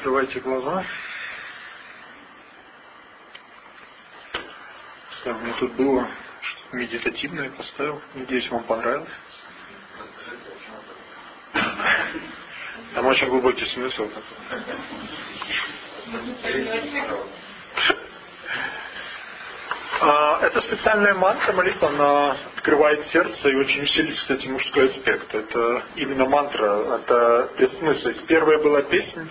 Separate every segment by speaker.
Speaker 1: Открывайте глаза. Что меня тут было что-то медитативное поставил. Надеюсь, вам понравилось. Там очень глубокий смысл. А, это специальная мантра, молитва, она открывает сердце и очень усиливает, кстати, мужской аспект. Это именно мантра, это. Если первая была песня,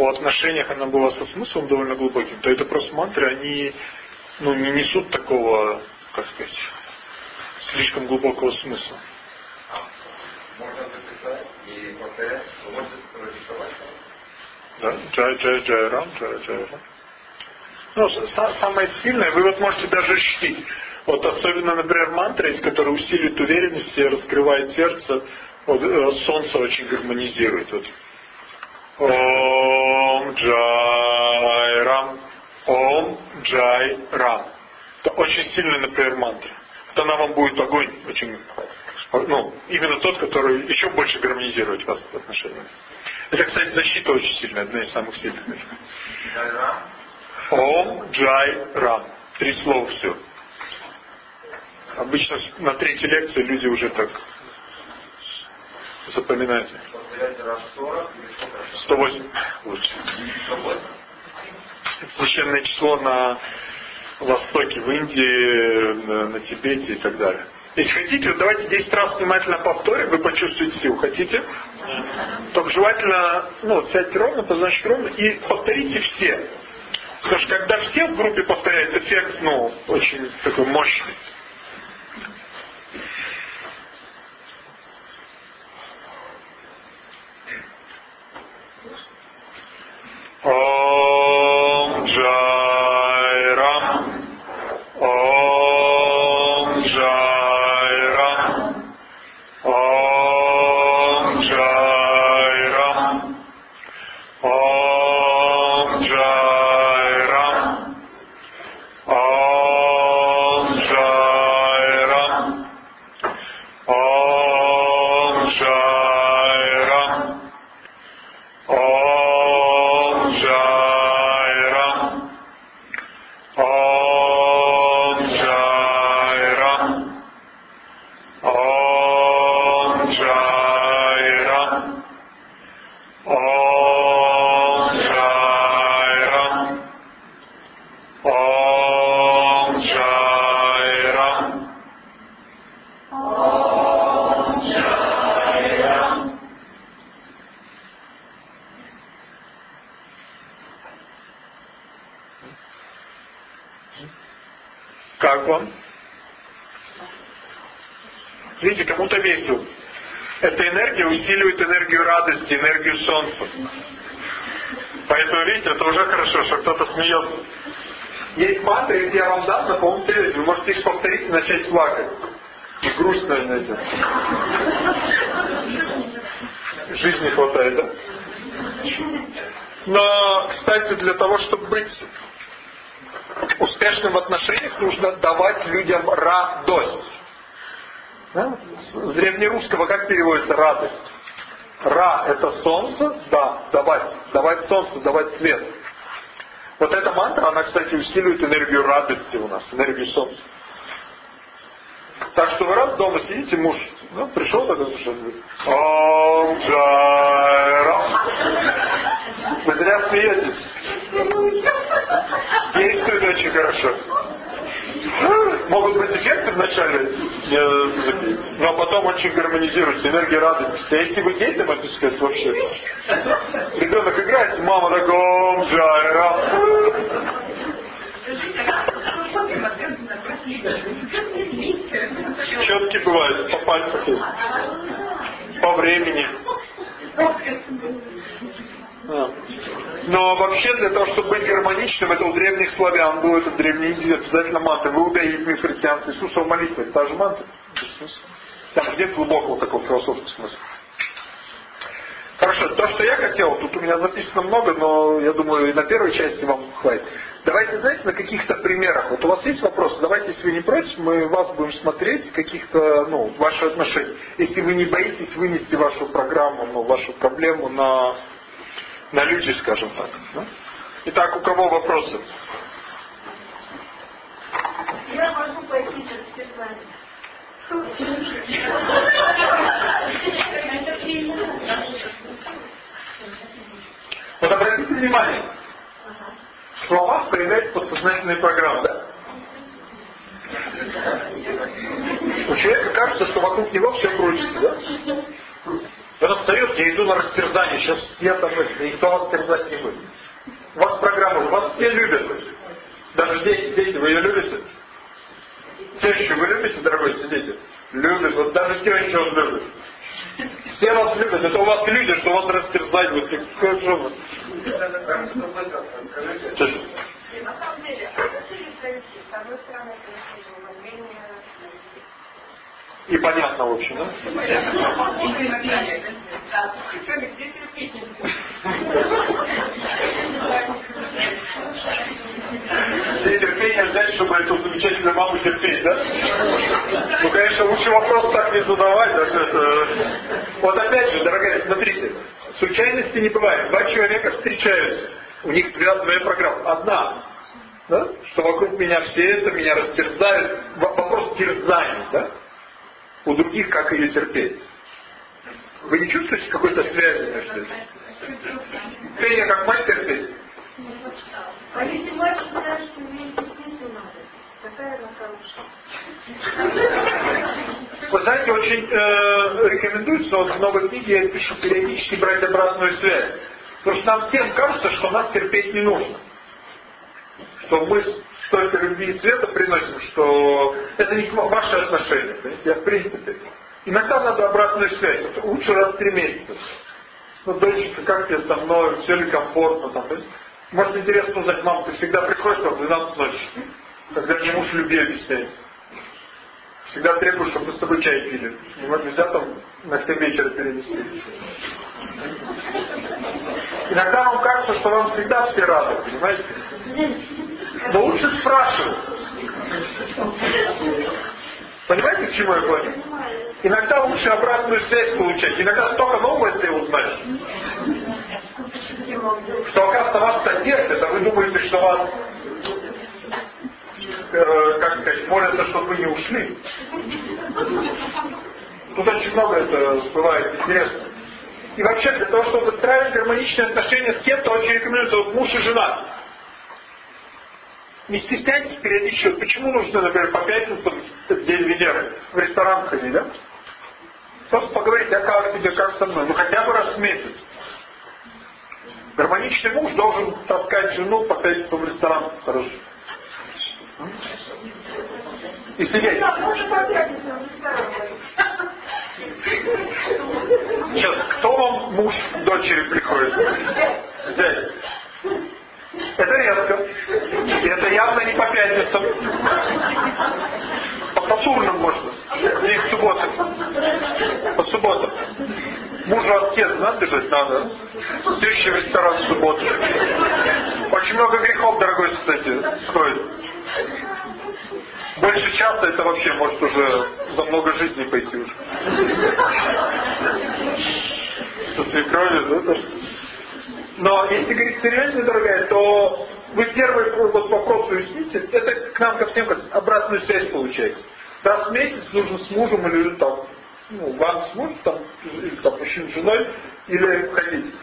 Speaker 1: о отношениях она была со смыслом довольно глубоким, то это просто мантры, они ну, не несут такого, как сказать, слишком глубокого смысла.
Speaker 2: Можно записать и повторять.
Speaker 1: Да, джай, джай, джай, рам, джай, джай, рам. Ну, самое сильное, вы вот можете даже ощутить. Вот особенно, например, мантра, из которой усиливает уверенность раскрывает сердце, вот, э, солнце очень гармонизирует. Вот. Ом Джай Рам. Ом Джай Рам. Это очень сильная, например, мантра. Вот она вам будет огонь очень, ну, именно тот, который еще больше гармонизирует вас в отношениях. Это, кстати, защита очень сильная, одна из самых сильных. Ом Джай Рам. Три слова все. Обычно на третьей лекции люди уже так запоминают. 108 лучше. Священное число на Востоке, в Индии, на, Тибете и так далее. Если хотите, давайте 10 раз внимательно повторим, вы почувствуете силу. Хотите? Только желательно, ну, сядьте ровно, позначьте ровно и повторите все. Потому что когда все в группе повторяют, эффект, ну, очень такой мощный. Энергию солнца. Поэтому, видите, это уже хорошо, что кто-то смеется. Есть мантры, если я вам дам, напомните, вы можете их повторить и начать плакать. И грустно, знаете. Жизни хватает, да? Но, кстати, для того, чтобы быть успешным в отношениях, нужно давать людям радость. Да? С древнерусского как переводится радость? Ра – это солнце, да, давать, давать солнце, давать свет. Вот эта мантра, она, кстати, усиливает энергию радости у нас, энергию солнца. Так что вы раз дома сидите, муж, ну, пришел что говорит, Ом. Вы зря смеетесь. Действует очень хорошо. Могут быть эффекты вначале, но потом очень гармонизируется энергия радости. А если вы детям это сказать вообще, ребенок играет, мама такая, ом джай рам. Четки бывают, по пальцах есть. По времени. А. Но вообще для того, чтобы быть гармоничным, это у древних славян было, это древний индии, обязательно манtra. В иудаизме, в христианстве, Иисусова молитва, это та же мантра. Там же нет глубокого такого философского смысла. Хорошо, то, что я хотел, тут у меня записано много, но я думаю, и на первой части вам хватит. Давайте, знаете, на каких-то примерах. Вот у вас есть вопросы? Давайте, если вы не против, мы вас будем смотреть, каких-то, ну, ваши отношения. Если вы не боитесь вынести вашу программу, ну, вашу проблему на На люди, скажем так. Да? Итак, у кого вопросы?
Speaker 3: Я могу пойти на
Speaker 1: Вот обратите внимание, в словах появляется подсознательная программа, да? У человека кажется, что вокруг него все крутится, да? Я иду на растерзание, сейчас я там это, никто вас терзать не будет. У вас программа, вас все любят. Даже дети, дети, вы ее любите? Тещу вы любите, дорогой дети? Любят, вот даже тещу он любит. Все вас любят, это у вас люди, что вас растерзать, вот как же вы.
Speaker 3: На самом деле, отношения провести, с одной стороны, это
Speaker 1: и понятно, в общем, да? Все терпение ждать, чтобы эту замечательную маму терпеть, да? Ну, конечно, лучше вопрос так не задавать. Да, это... Вот опять же, дорогая, смотрите, случайности не бывает. Два человека встречаются, у них две программы. Одна, да? что вокруг меня все это, меня растерзают. Вопрос терзания, да? У других, как ее терпеть. Вы не чувствуете какой-то связи между этим? Пение как мать терпеть?
Speaker 3: А если мать считает, что ей терпеть не надо, какая она хорошая?
Speaker 1: Вы знаете, очень э, рекомендуется, вот в новой книге я пишу периодически брать обратную связь. Потому что нам всем кажется, что нас терпеть не нужно. Что мы столько любви и света приносим, что это не ваши отношения. Понимаете? в принципе. Иногда надо обратную связь. Это лучше раз в три месяца. Ну, доченька, как тебе со мной, все ли комфортно там. Есть, может интересно узнать, мам, ты всегда приходишь там в 12 ночи, когда мне муж любви объясняется. Всегда требую, чтобы мы с тобой чай пили. Нельзя там на 7 вечера перенести. Иногда вам кажется, что вам всегда все рады, понимаете? Но лучше спрашивать. Понимаете, к чему я говорю? Иногда лучше обратную связь получать. Иногда столько нового себе узнаешь. Что оказывается вас содержит, а вы думаете, что вас, э, как сказать, молятся, чтобы вы не ушли. Тут очень много это бывает интересно. И вообще, для того, чтобы выстраивать гармоничные отношения с кем-то, очень рекомендую, вот муж и жена. Не стесняйтесь периодически. Почему нужно, например, по пятницам, день Венеры, в ресторан ходить, да? Просто поговорить, а как тебе, как со мной. Ну хотя бы раз в месяц. Гармоничный муж должен таскать жену по пятницам в ресторан. Хорошо. И сидеть. Сейчас, кто вам муж дочери приходит? Взять. Это редко. И это явно не по пятницам. По Сатурнам можно. И в субботу. По субботам. Мужу аскез надо бежать надо. Теща в ресторан в субботу. Очень много грехов, дорогой, кстати, стоит. Больше часа это вообще может уже за много жизней пойти уже. Со свекровью, да? Но если говорить серьезно, дорогая, то вы первый вот вопрос уясните, это к нам ко всем обратную связь получается. Раз в месяц нужно с мужем или там, ну, вам с мужем, там, или там, мужчина с женой, или ходить.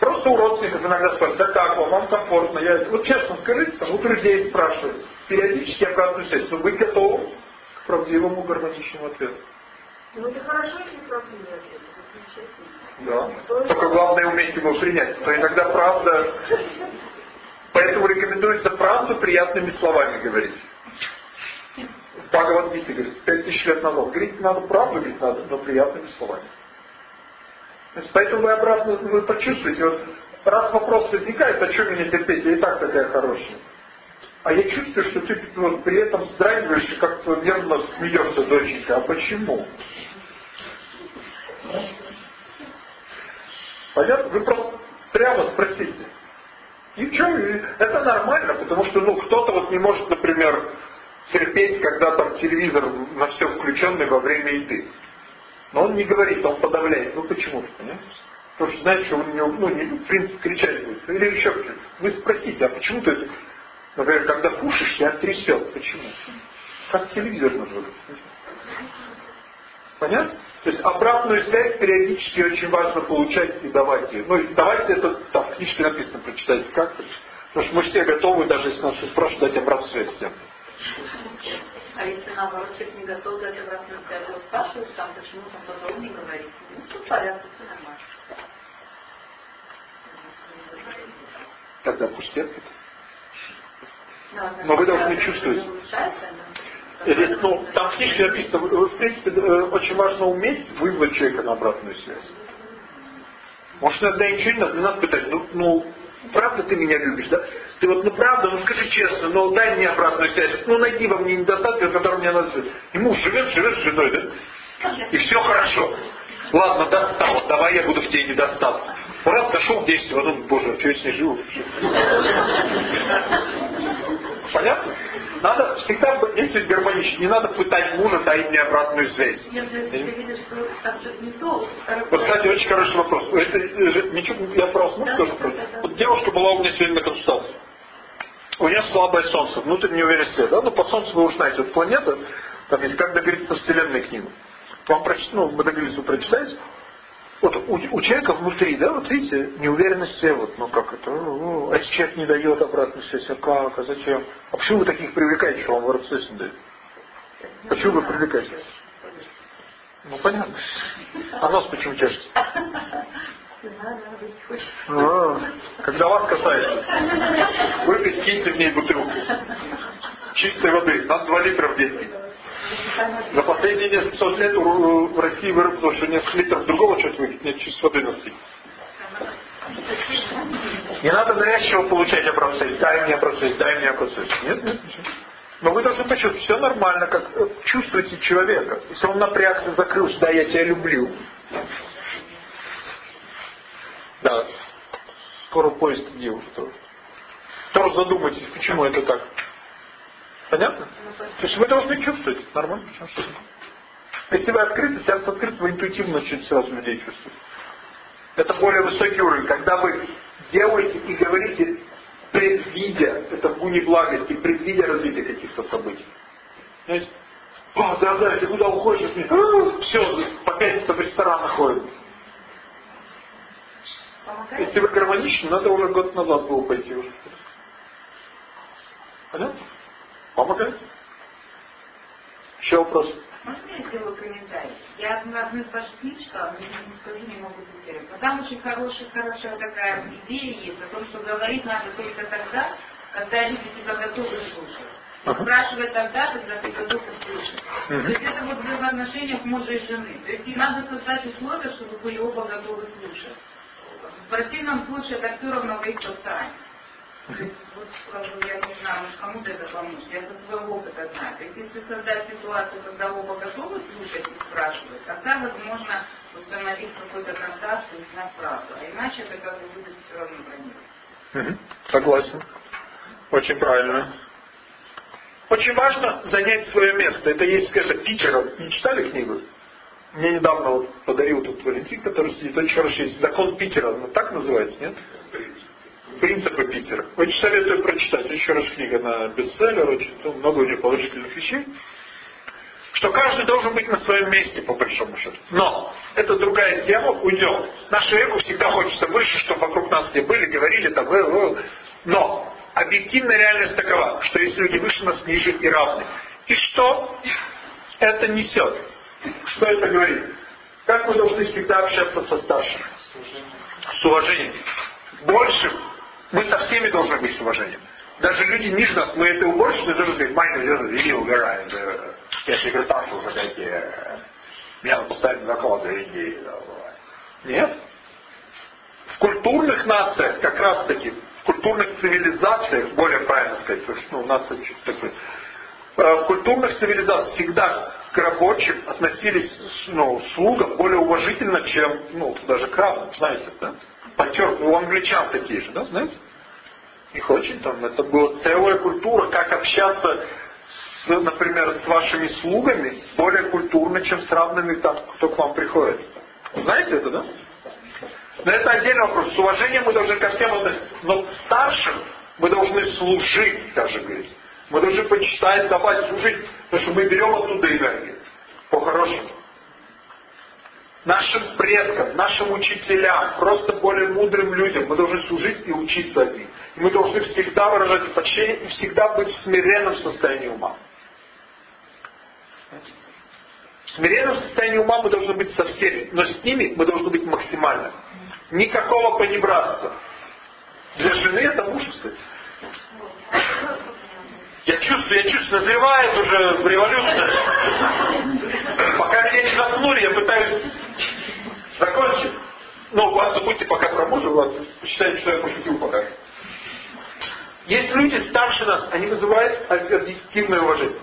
Speaker 1: Просто у родственников иногда спрашивают, да как вам, вам комфортно. Я, вот честно скажите, там, у друзей спрашивают, периодически обратную связь, но вы готовы к правдивому гармоничному ответу.
Speaker 3: Ну это хорошо, если правдивый ответ,
Speaker 1: да. Только главное уметь его принять. То иногда правда... Поэтому рекомендуется правду приятными словами говорить. В Бхагавадгите говорит, пять тысяч лет назад. Говорить надо правду, говорить надо, но приятными словами. Поэтому вы обратно, вы почувствуете, вот раз вопрос возникает, а что меня терпеть, я и так такая хорошая. А я чувствую, что ты вот, при этом вздрагиваешь как-то нервно смеешься, доченька. А почему? Понятно? Вы просто прямо спросите. И что, это нормально, потому что ну, кто-то вот не может, например, терпеть, когда там телевизор на все включенный во время еды. Но он не говорит, он подавляет. Ну почему-то, понимаете? Потому что знаете, что он не, ну, не, в принципе, кричать будет. Или еще. Вы спросите, а почему ты. Например, когда кушаешь, я трясет. Почему? Как телевизор нужен. Понятно? То есть обратную связь периодически очень важно получать и давать ее. Ну, давайте это там в книжке написано, прочитайте как. Потому что мы все готовы, даже если нас спрашивают, дать обратную связь всем.
Speaker 4: А если наоборот человек не готов дать обратную связь, вот спрашиваешь там, почему там по не говорит, ну все в порядке, все нормально.
Speaker 1: Тогда пусть терпит. Но вы должны чувствовать. Ну, там в книжке написано, в принципе, э, очень важно уметь вызвать человека на обратную связь. Может, иногда ничего не надо, не надо пытать, ну, ну, правда ты меня любишь, да? Ты вот, ну правда, ну скажи честно, ну дай мне обратную связь, ну найди во мне недостатки, который мне надо жить. И муж живет, живет с женой, да? И все хорошо. Ладно, достал, давай я буду в тебе недостатки. Раз в действие, потом, боже, что я с ней живу? Понятно? Надо всегда действовать гармонично. Не надо пытать мужа, дай мне обратную связь. Вот, кстати, очень хороший вопрос. Это, ничего, я просто муж тоже против. Вот девушка была у меня сегодня на консультации. У нее слабое солнце, внутренний университет. Да? Ну, по солнцу вы уж знаете, вот планета, там есть «Как договориться со Вселенной» книгу. Вам прочитать, ну, мы договорились, вы прочитаете? Вот у, у человека внутри, да, вот видите, неуверенность вот, ну как это, ну, а человек не дает обратную связь, а как, а зачем? А почему вы таких привлекаете, что вам в РЦС не дают? Почему вы привлекаете? Ну понятно. А нос почему чешется? А, когда вас касается, выпить, киньте в ней бутылку. Чистой воды, нас 2 литра в день. За последние несколько лет в России выработалось что несколько литров другого что-то выпить, нет, чистой воды. Не надо навязчиво получать образцы. Дай мне образцы, дай мне образцы. Нет, нет. Но вы должны почувствовать, все нормально, как э, чувствуете человека. Если он напрягся, закрылся, да, я тебя люблю. Да. Скоро поезд где уже тоже. Тоже задумайтесь, почему это так. Понятно? То есть вы должны чувствовать. Нормально? Если вы открыты, сердце открыто, вы интуитивно начнете сразу людей чувствовать. Это более высокий уровень. Когда вы делаете и говорите, предвидя, это в гуне благости, предвидя развитие каких-то событий. Знаете? О, да, да, ты куда уходишь от меня? А, все, по пятницам в ресторан ходят. Если вы гармоничны, надо уже год назад было пойти уже. Понятно? Помогает? Еще вопрос?
Speaker 4: Можно я сделаю комментарий? Я одну из ваших книг читала, но не скажу, не могу цитировать. Но там очень хорошая, хорошая такая идея есть о том, что говорить надо только тогда, когда люди тебя готовы слушать. Uh-huh. Спрашивай тогда, когда ты готов услышать. Uh-huh. То есть это вот в взаимоотношениях мужа и жены. То есть и надо создать условия, чтобы были оба готовы слушать. В противном случае это все равно выйдет стороне. Вот бы, я не знаю, может кому-то это поможет. Я со своего опыта знаю. То есть если создать ситуацию, когда оба готовы слушать и спрашивать, тогда возможно установить какой-то контакт и узнать правду. А иначе это как бы будет все равно бронировать.
Speaker 1: Согласен. Очень правильно. Очень важно занять свое место. Это есть, это Питера. Не читали книгу? Мне недавно вот подарил тут Валентин, который сидит, очень хорошо есть. Закон Питера, ну так называется, нет? Принципы Питера. Очень советую прочитать. Еще раз книга на бестселлер, очень ну, много у нее положительных вещей. Что каждый должен быть на своем месте, по большому счету. Но это другая тема, уйдем. Нашу эго всегда хочется выше, чтобы вокруг нас все были, говорили там, э, э. но объективная реальность такова, что есть люди выше нас, ниже и равны. И что это несет? Что это говорит? Как мы должны всегда общаться со старшими? С уважением. Больше мы со всеми должны быть с уважением. Даже люди ниже нас, мы это уборщицы должны сказать, Майна вели, убирает, я секретарша уже дайте, меня надо поставить на доклад, деньги. Нет. В культурных нациях, как раз таки, в культурных цивилизациях, более правильно сказать, потому что ну, нация такой, э, в культурных цивилизациях всегда к рабочим относились, ну, слугам более уважительно, чем, ну, даже к равным, знаете, да? подчеркну, у англичан такие же, да, знаете? Их очень там, это была целая культура, как общаться с, например, с вашими слугами более культурно, чем с равными там, кто к вам приходит. Знаете это, да? Но это отдельный вопрос. С уважением мы должны ко всем относиться. Но старшим мы должны служить, даже говорится. Мы должны почитать, давать, служить. Потому что мы берем оттуда энергию. По-хорошему. Нашим предкам, нашим учителям, просто более мудрым людям мы должны служить и учиться от них. И мы должны всегда выражать почтение и всегда быть в смиренном состоянии ума. В смиренном состоянии ума мы должны быть со всеми, но с ними мы должны быть максимально. Никакого понебратства. Для жены это муж, кстати. Я чувствую, я чувствую, назревает уже революция. Пока меня не заткнули, я пытаюсь закончить. Ну, вас забудьте пока про мужа, ладно, что я пошутил пока. Есть люди старше нас, они вызывают объективное уважение.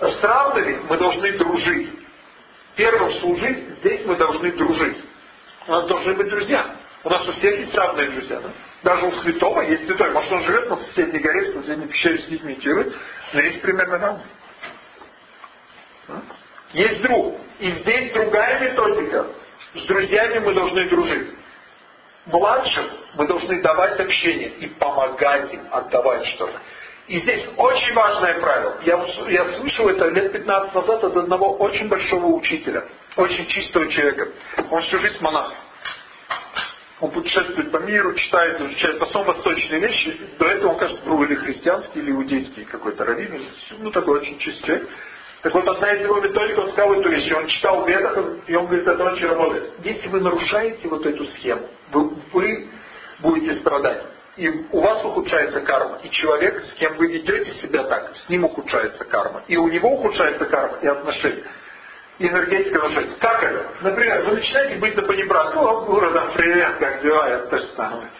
Speaker 1: С равными мы должны дружить. Первым служить, здесь мы должны дружить. У нас должны быть друзья. У нас у всех есть равные друзья. Да? Даже у святого есть святой. Может, он живет на соседней горе, в соседней пещере сидит, медитирует, но есть примерно равный. Есть друг. И здесь другая методика. С друзьями мы должны дружить. Младшим мы должны давать общение и помогать им отдавать что-то. И здесь очень важное правило. Я, я слышал это лет 15 назад от одного очень большого учителя, очень чистого человека. Он всю жизнь монах. Он путешествует по миру, читает, изучает в восточные вещи. До этого он, кажется, был или христианский, или иудейский какой-то раввин. Ну, такой очень чистый. Так вот, одна из его методик, он сказал эту вещь. Он читал Ведах, и он говорит, это очень работает. Если вы нарушаете вот эту схему, вы, вы будете страдать. И у вас ухудшается карма. И человек, с кем вы ведете себя так, с ним ухудшается карма. И у него ухудшается карма и отношения энергетика нарушается. Как это? Например, вы начинаете быть на понебрат. Ну, городом привет, как дела, то же самое.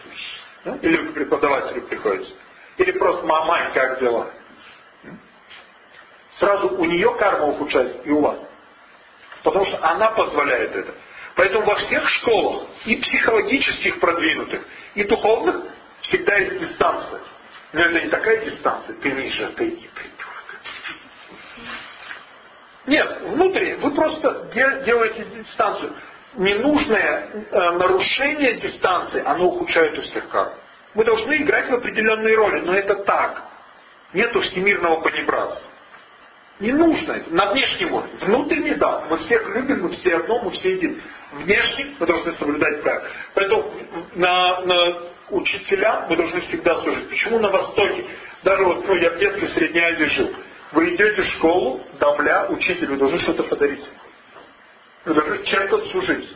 Speaker 1: Или к преподавателю приходится. Или просто мамань, как дела. Сразу у нее карма ухудшается и у вас. Потому что она позволяет это. Поэтому во всех школах, и психологических продвинутых, и духовных, всегда есть дистанция. Но это не такая дистанция, ты ниже, отойди, придурок. Нет, внутри вы просто делаете дистанцию. Ненужное э, нарушение дистанции, оно ухудшает у всех карму. Мы должны играть в определенные роли, но это так. Нету всемирного понебратства. Не нужно. На внешнем уровне. Внутренний, да. Мы всех любим, мы все одно, мы все едины. Внешне мы должны соблюдать так. Поэтому на, на учителя мы должны всегда служить. Почему на Востоке? Даже вот, ну, я в детстве в Средней Азии жил. Вы идете в школу, давля, учителю, должны что-то подарить. Вы должны чем-то служить.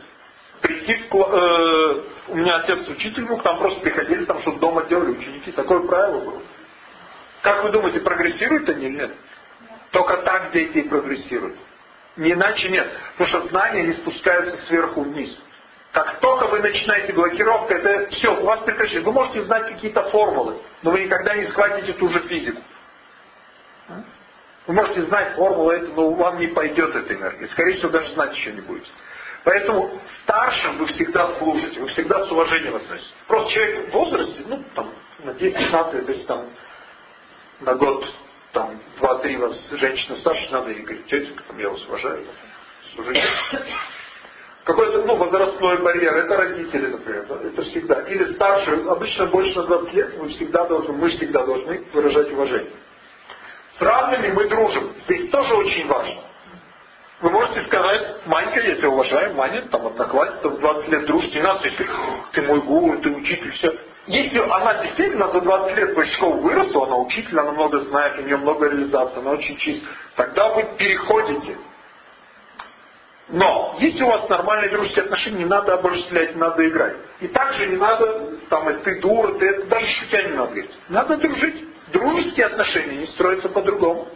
Speaker 1: Прийти в э, у меня отец учитель был, там просто приходили, там что-то дома делали ученики. Такое правило было. Как вы думаете, прогрессируют они или нет? Только так дети и прогрессируют. Не иначе нет. Потому что знания не спускаются сверху вниз. Как только вы начинаете блокировку, это все, у вас прекращается. Вы можете знать какие-то формулы, но вы никогда не схватите ту же физику. Вы можете знать формулу это, но вам не пойдет эта энергия. Скорее всего, даже знать еще не будете. Поэтому старшим вы всегда служите, вы всегда с уважением относитесь. Просто человек в возрасте, ну, там, на 10-15, если там на год, там, 2-3 вас женщина старше, надо ей говорить, тетенька, там, я вас уважаю, служите. Какой-то, ну, возрастной барьер, это родители, например, да, это всегда. Или старше, обычно больше на 20 лет, мы всегда должны, мы всегда должны выражать уважение. С равными мы дружим. Здесь тоже очень важно. Вы можете сказать, Манька, я тебя уважаю, Маня, там одноклассница, в 20 лет дружите, не надо если ты мой гуру, ты учитель, все. Если она действительно за 20 лет после школы выросла, она учитель, она много знает, у нее много реализации, она очень чист, тогда вы переходите. Но, если у вас нормальные дружеские отношения, не надо обожествлять, не надо играть. И также не надо, там, ты дура, ты, даже шутя не надо говорить. Надо дружить. Дружеские отношения не строятся по-другому.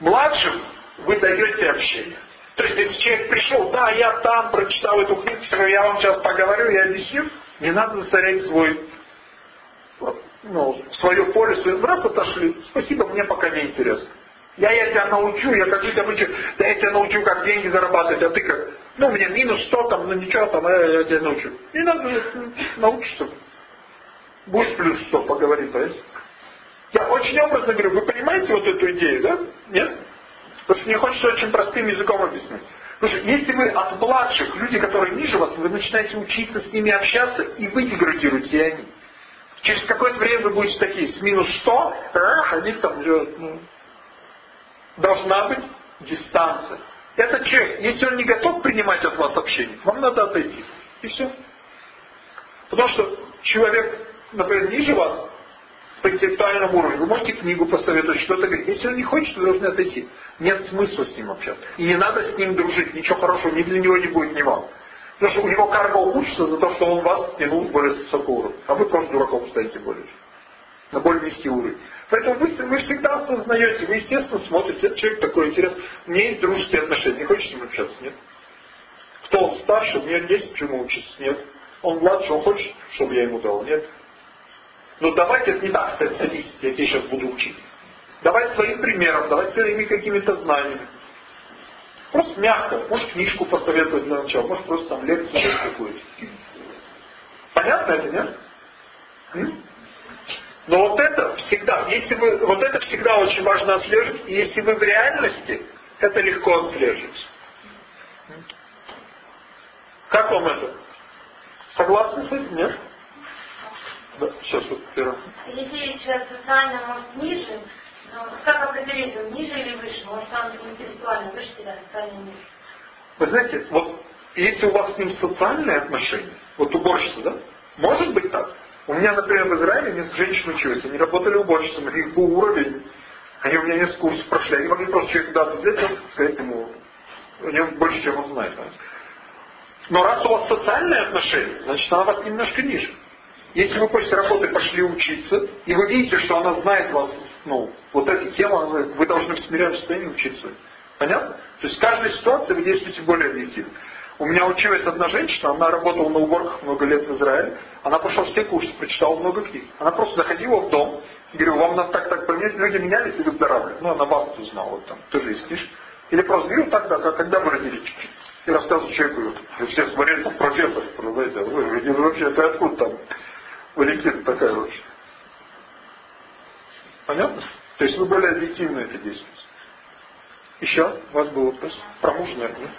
Speaker 1: Младшим вы даете общение. То есть, если человек пришел, да, я там прочитал эту книгу, я вам сейчас поговорю, я объясню, не надо засорять свой, ну, свое поле, свой раз отошли. Спасибо, мне пока не интересно. Я, я тебя научу, я как тебя научу, да я тебя научу, как деньги зарабатывать, а ты как, ну, мне минус 100 там, ну ничего там, я, я тебя научу. Не надо, научиться. Будет плюс 100, поговорим, то есть. Я очень образно говорю, вы понимаете вот эту идею, да? Нет? Потому что мне хочется очень простым языком объяснить. Потому что если вы от младших, люди, которые ниже вас, вы начинаете учиться с ними общаться, и вы деградируете, и они. Через какое-то время вы будете такие, с минус 100, эх, они там, ну, должна быть дистанция. Этот человек, если он не готов принимать от вас общение, вам надо отойти. И все. Потому что человек, например, ниже вас, по интеллектуальному уровню, вы можете книгу посоветовать, что-то говорить. Если он не хочет, вы должны отойти. Нет смысла с ним общаться. И не надо с ним дружить. Ничего хорошего ни для него не будет, ни вам. Потому что у него карма улучшится за то, что он вас тянул более высокого уровня. А вы просто дураком станете более. На более низкий уровень. Поэтому вы, вы всегда осознаете, вы естественно смотрите, этот человек такой интерес. У меня есть дружеские отношения, не хочешь с ним общаться? Нет. Кто он старше, мне есть чему учиться? Нет. Он младше, он хочет, чтобы я ему дал? Нет. Но ну, давайте это не так, садись, я тебе сейчас буду учить. Давай своим примером, давай своими какими-то знаниями. Просто мягко. Может книжку посоветовать для начала, может просто там лекцию какую-то. Понятно это, нет? Но вот это всегда, если вы, вот это всегда очень важно отслеживать, и если вы в реальности, это легко отслеживать. Как вам это? Согласны с этим, нет? Да, сейчас вот первое.
Speaker 3: Если человек социально может ниже, но как определить, он ниже или выше? Может, он интеллектуально выше тебя, социально ниже?
Speaker 1: Вы знаете, вот если у вас с ним социальные отношения, вот уборщица, да? Может быть так. У меня, например, в Израиле несколько женщин учились, они работали уборщицами, у них был уровень, они у меня несколько курсов прошли, они могли просто человека куда-то взять, просто сказать ему, у него больше, чем он знает. Но раз у вас социальные отношения, значит, она вас немножко ниже. Если вы после работы пошли учиться, и вы видите, что она знает вас, ну, вот эта тема, вы должны в смиренном состоянии учиться. Понятно? То есть в каждой ситуации вы действуете более объективно. У меня училась одна женщина, она работала на уборках много лет в Израиле, она прошла все курсы, прочитала много книг. Она просто заходила в дом, говорю, вам надо так-так поменять, люди менялись и выздоравливали. Ну, она вас узнала, там, тоже есть книжка. Или просто говорю, так, да, когда вы родились? И рассказываю человеку, все смотрели, там, профессор, знаете, а вы, вы вообще, ты откуда там? Валентина такая вообще. Понятно? То есть вы более объективно это действуете. Еще? У вас был вопрос? Про мужа, наверное,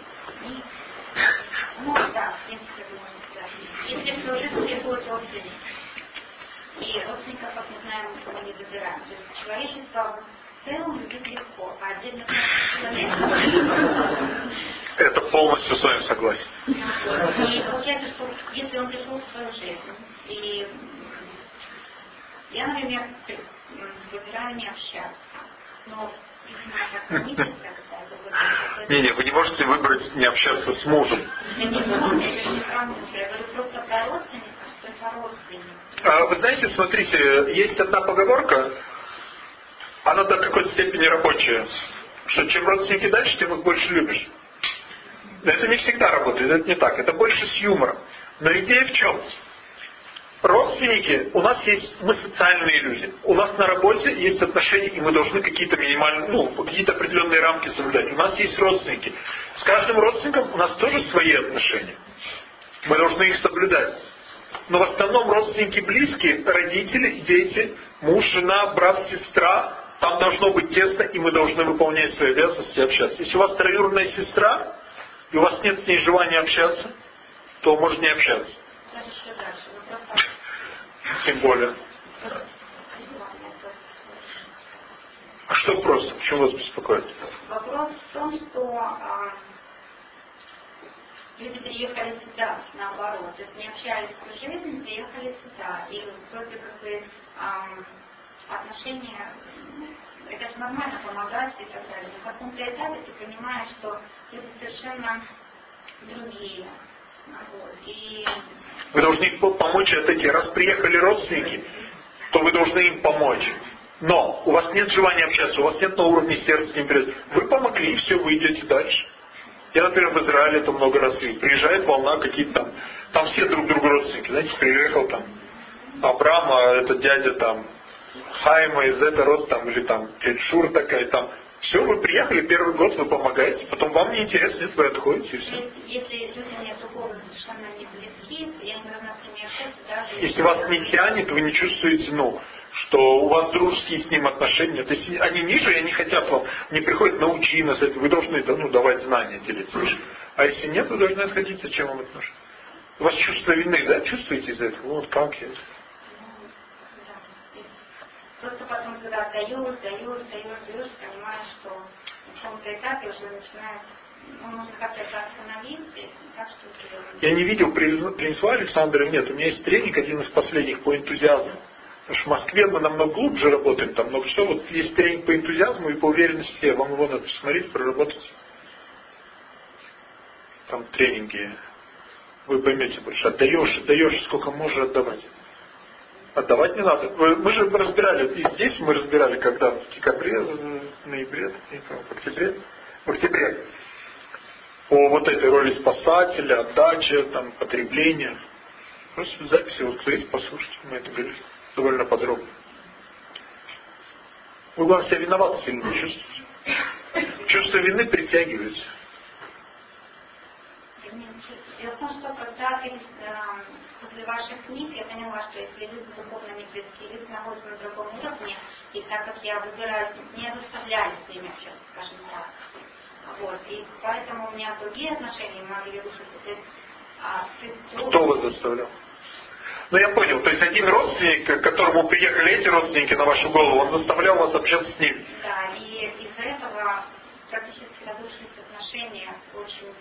Speaker 3: Ну, да, в принципе, Если служить, требует родственников. И родственников, как мы знаем, мы не выбираем. То есть человечество в целом любит легко, а отдельно.
Speaker 1: Это полностью с вами согласен.
Speaker 3: И получается, что если он пришел в свою жизнь, и я, например, выбираю не общаться. Но
Speaker 1: не, не, вы не можете выбрать не общаться с мужем. А, вы знаете, смотрите, есть одна поговорка, она до какой-то степени рабочая, что чем родственники дальше, тем их больше любишь. Это не всегда работает, это не так, это больше с юмором. Но идея в чем? Родственники, у нас есть, мы социальные люди. У нас на работе есть отношения, и мы должны какие-то минимальные, ну, какие-то определенные рамки соблюдать. У нас есть родственники. С каждым родственником у нас тоже свои отношения. Мы должны их соблюдать. Но в основном родственники близкие, родители, дети, муж, жена, брат, сестра, там должно быть тесно, и мы должны выполнять свои обязанности и общаться. Если у вас троюродная сестра, и у вас нет с ней желания общаться, то можно не общаться. Тем более. А что вопрос? Почему вас беспокоит?
Speaker 3: Вопрос в том, что а, люди приехали сюда, наоборот. То есть не общались всю жизнь, приехали сюда. И вроде как бы а, отношения, это же нормально помогать и так далее. В каком-то этапе ты понимаешь, что люди совершенно другие.
Speaker 1: Вы должны помочь от этих. Раз приехали родственники, то вы должны им помочь. Но у вас нет желания общаться, у вас нет на уровне сердца ним Вы помогли, и все, вы идете дальше. Я, например, в Израиле это много раз видел. Приезжает волна какие-то там, там все друг другу родственники. Знаете, приехал там Абрама, это дядя там Хайма из этого рода, там, или там Кельшур такая, там все, вы приехали, первый год вы помогаете, потом вам не интересно, нет, вы отходите и все.
Speaker 3: Если совершенно не близки, я даже...
Speaker 1: Вас не тянет, вы не чувствуете, ну, что у вас дружеские с ним отношения. То есть они ниже, и они хотят вам, не приходят, научи нас, вы должны ну, давать знания, делиться. А если нет, вы должны отходить, зачем вам отношения? У вас чувство вины, да, чувствуете из-за этого? Вот как я.
Speaker 3: Просто потом, когда отдаешь, даешь, даешь, даешь, понимаешь, что на каком-то этапе уже начинает ну, нужно как-то это остановить, так что...
Speaker 1: Я не видел, принесла Александра нет. У меня есть тренинг, один из последних по энтузиазму. Потому что в Москве мы намного глубже работаем, там много часов. Вот есть тренинг по энтузиазму и по уверенности. Вам его надо посмотреть, проработать. Там тренинги. Вы поймете больше. Отдаешь, отдаешь, сколько можешь отдавать. Отдавать не надо. Мы же разбирали, и здесь мы разбирали, когда в декабре, в ноябре, в октябре, в октябре, по вот этой роли спасателя, отдача, там, потребления. Просто записи, вот кто есть, послушайте, мы это говорили довольно подробно. Вы, главное, себя виноваты сильно не чувствуете. Чувство вины притягивается.
Speaker 3: В том, что когда ты после ваших книг я поняла, что если люди духовно не близки, люди находятся на другом уровне, и так как я выбираю, не заставляю с ними общаться, скажем так. Вот, и поэтому у меня другие отношения могли рушиться. А ты,
Speaker 1: Кто вас заставлял? Ну я понял, то есть один родственник, к которому приехали эти родственники на вашу голову, он заставлял вас общаться с ним.
Speaker 3: Да, и из-за этого практически разрушились отношения очень,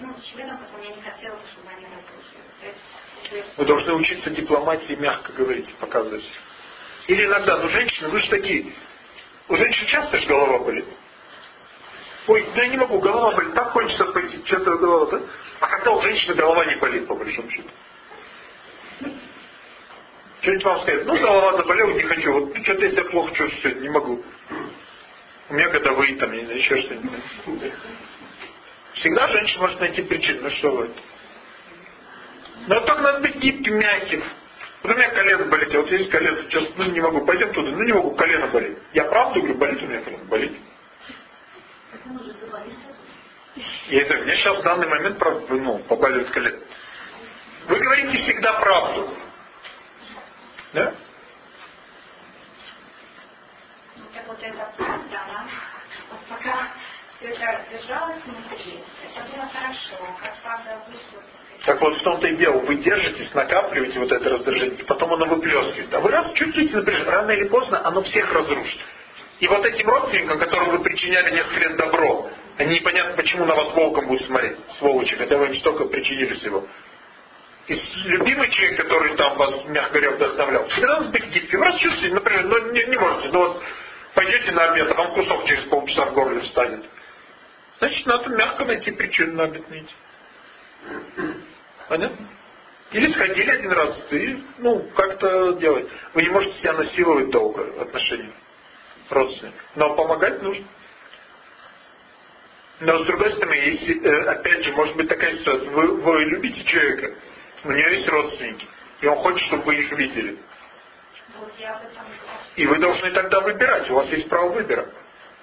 Speaker 3: ну, человеком, которому я не хотела, чтобы они разрушились.
Speaker 1: Вы должны учиться дипломатии, мягко говорить, показывать. Или иногда, ну женщины, вы же такие, у женщин часто же голова болит. Ой, да я не могу, голова болит, так хочется пойти, что-то голова, да? А когда у женщины голова не болит, по большому счету? Что-нибудь вам сказать, ну голова заболела, не хочу, вот что-то я себя плохо чувствую, не могу. У меня годовые, там, я не знаю, еще что-нибудь. Всегда женщина может найти причину, ну что вы. Но только надо быть гибким, мягким. Вот у меня колено болит, вот есть колено, сейчас, ну не могу, пойдем туда, ну не могу, колено болит. Я правду говорю, болит у меня колено, болит. Я не знаю, у меня сейчас в данный момент, правда, ну, побаливает колено. Вы говорите всегда правду. Да?
Speaker 3: Ну, так вот эта правда, она, вот пока
Speaker 1: Так вот в том-то и дело, вы держитесь, накапливаете вот это раздражение, потом оно выплескивает. А вы раз чувствуете напряжение, рано или поздно оно всех разрушит. И вот этим родственникам, которым вы причиняли несколько лет добро, они непонятно почему на вас волком будут смотреть, сволочи, хотя вы им столько причинили всего. И любимый человек, который там вас, мягко говоря, вдохновлял, всегда надо быть гибким. Вы раз чувствуете, например, ну не, не можете, ну вот пойдете на обед, а вам кусок через полчаса в горле встанет. Значит, надо мягко найти причину на найти. Понятно? Или сходили один раз и, ну, как-то делать. Вы не можете себя насиловать долго в отношениях родственник. Но помогать нужно. Но с другой стороны, если, э, опять же, может быть такая ситуация, вы, вы любите человека, у него есть родственники, и он хочет, чтобы вы их видели. И вы должны тогда выбирать, у вас есть право выбора.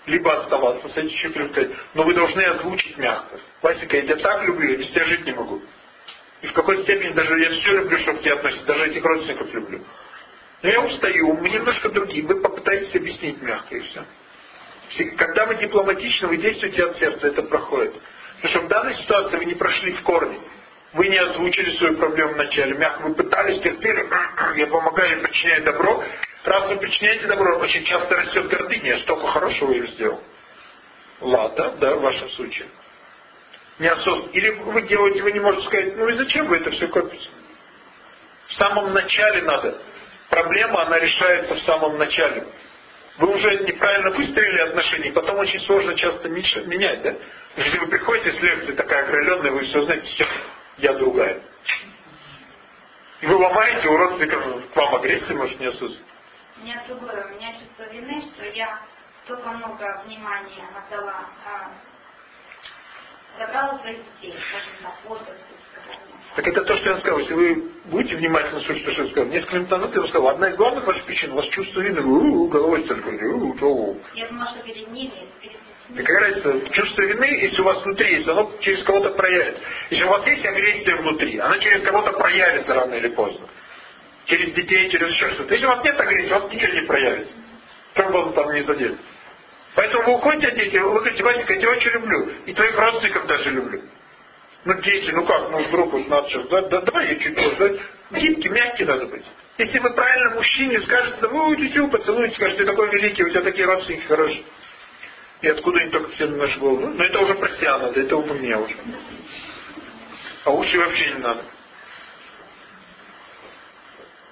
Speaker 1: Либо оставаться с этим человеком, но вы должны озвучить мягко. Васика, я тебя так люблю, я без тебя жить не могу. И в какой-то степени даже я все люблю, чтобы к тебе относиться, даже этих родственников люблю. Но я устаю, мы немножко другие. Вы попытаетесь объяснить мягко и все. Когда вы дипломатично, вы действуете от сердца, это проходит. Потому что в данной ситуации вы не прошли в корне. Вы не озвучили свою проблему вначале. Мягко вы пытались, терпели, я помогаю, я причиняю добро. Раз вы причиняете добро, очень часто растет гордыня. Столько хорошего ее сделал. Ладно, да, в вашем случае. Неосознанно. Или вы делаете, вы не можете сказать, ну и зачем вы это все копите? В самом начале надо проблема, она решается в самом начале. Вы уже неправильно выстроили отношения, потом очень сложно часто менять, да? Если вы приходите с лекции такая окрыленная, вы все знаете, все, я другая. И вы ломаете у родственников к вам агрессии, может, не осознанно.
Speaker 3: У меня другое, у меня чувство вины, что я столько много внимания отдала, а, забрала своих детей, скажем так, возраст,
Speaker 1: так это то, что я сказал. Если вы будете внимательно слушать, что я сказал, несколько минут назад я сказал, одна из главных ваших причин, у вас чувство вины, у головой только,
Speaker 3: у Я думала, что перед ними,
Speaker 1: да какая разница? Чувство вины, если у вас внутри есть, оно через кого-то проявится. Если у вас есть агрессия внутри, она через кого-то проявится рано или поздно. Через детей, через еще что-то. Если у вас нет агрессии, у вас ничего не проявится. Как бы он там не задел. Поэтому вы уходите от детей, вы говорите, Васик, я тебя очень люблю. И твоих родственников даже люблю. Ну, дети, ну как, ну вдруг вот надо сейчас, да, да, давай я чуть позже. Да, гибкий, мягкий надо быть. Если вы правильно мужчине скажете, да вы тетю поцелуете, скажете, ты такой великий, у тебя такие родственники хорошие. И откуда они только все на нашу голову? Ну, это уже про себя надо, это уже мне уже. А уши вообще не надо.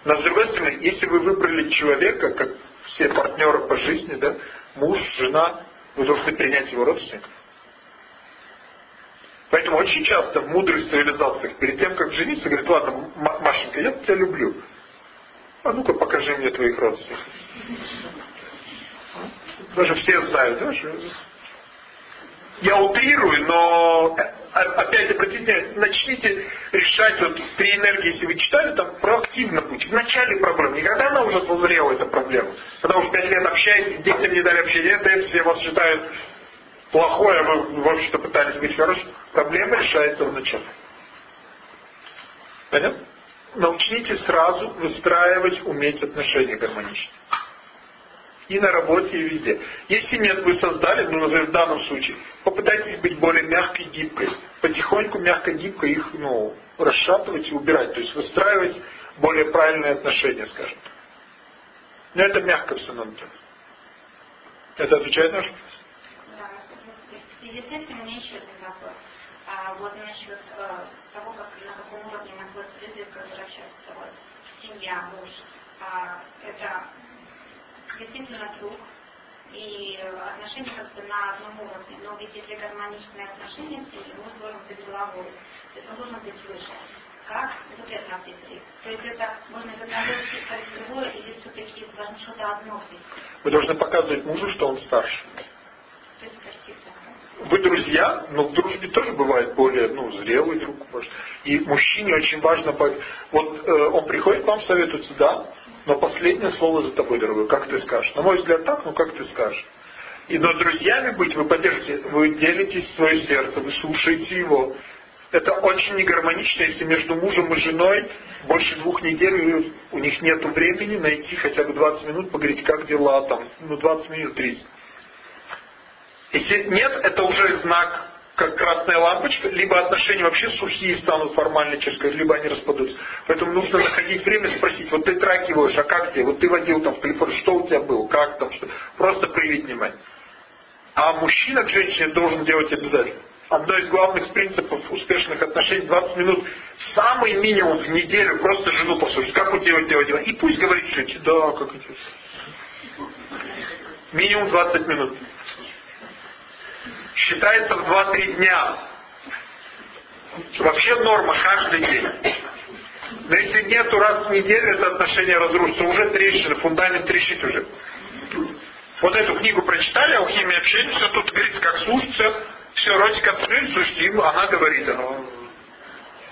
Speaker 1: Но с другой стороны, если вы выбрали человека, как все партнеры по жизни, да, муж, жена, вы должны принять его родственников. Поэтому очень часто в мудрых цивилизациях, перед тем, как жениться, говорит, ладно, Машенька, я тебя люблю. А ну-ка покажи мне твоих родственников. Даже все знают, да. Я утрирую, но опять обратите, начните решать вот три энергии, если вы читали, там проактивно будьте. В начале проблемы. Никогда она уже созрела, эта проблема. Когда уже пять лет общаетесь, детям не дали общения, это все вас считают плохое, а вы, в общем-то, пытались быть хорошим. Проблема решается в начале. Понятно? Научите сразу выстраивать, уметь отношения гармонично. И на работе, и везде. Если нет, вы создали, ну, например, в данном случае, попытайтесь быть более мягкой и гибкой. Потихоньку, мягко, гибко их, ну, расшатывать и убирать. То есть выстраивать более правильные отношения, скажем так. Но это мягко все надо делать. Это отвечает на ваш вопрос?
Speaker 3: Да. В связи с этим у меня еще один вопрос. А вот насчет э, того, как, на каком уровне находится язык, который общается вот, семья, муж. А, это действительно друг, и отношения как-то на одном уровне. Но ведь если гармоничные отношения с ним, муж должен быть головой, то есть он должен быть выше. Как вот это определить? То есть это можно это как другое, или все-таки должно что-то одно быть?
Speaker 1: Вы должны показывать мужу, что он старше.
Speaker 3: То есть какие-то
Speaker 1: вы друзья, но в дружбе тоже бывает более ну, зрелый друг ваш. И мужчине очень важно, вот э, он приходит к вам советуется, да, но последнее слово за тобой, дорогой, как ты скажешь. На мой взгляд так, ну как ты скажешь. И но друзьями быть вы поддержите, вы делитесь свое сердце, вы слушаете его. Это очень негармонично, если между мужем и женой больше двух недель у них нет времени найти хотя бы 20 минут, поговорить, как дела там, ну 20 минут, 30. Если нет, это уже знак, как красная лампочка, либо отношения вообще сухие станут формально через либо они распадутся. Поэтому нужно находить время спросить, вот ты тракиваешь, а как тебе? Вот ты водил там в Калифорнию, что у тебя было, как там, что? Просто проявить внимание. А мужчина к женщине должен делать обязательно. Одно из главных принципов успешных отношений 20 минут, самый минимум в неделю, просто жену послушать, как у тебя делать дела. И пусть говорит что да, как это. Минимум 20 минут считается в 2-3 дня. Вообще норма каждый день. Но если нету раз в неделю, это отношение разрушится. Уже трещины, фундамент трещит уже. Вот эту книгу прочитали, алхимия общения, все тут говорится, как слушать, все, ротик открыли, слушайте, она говорит, а,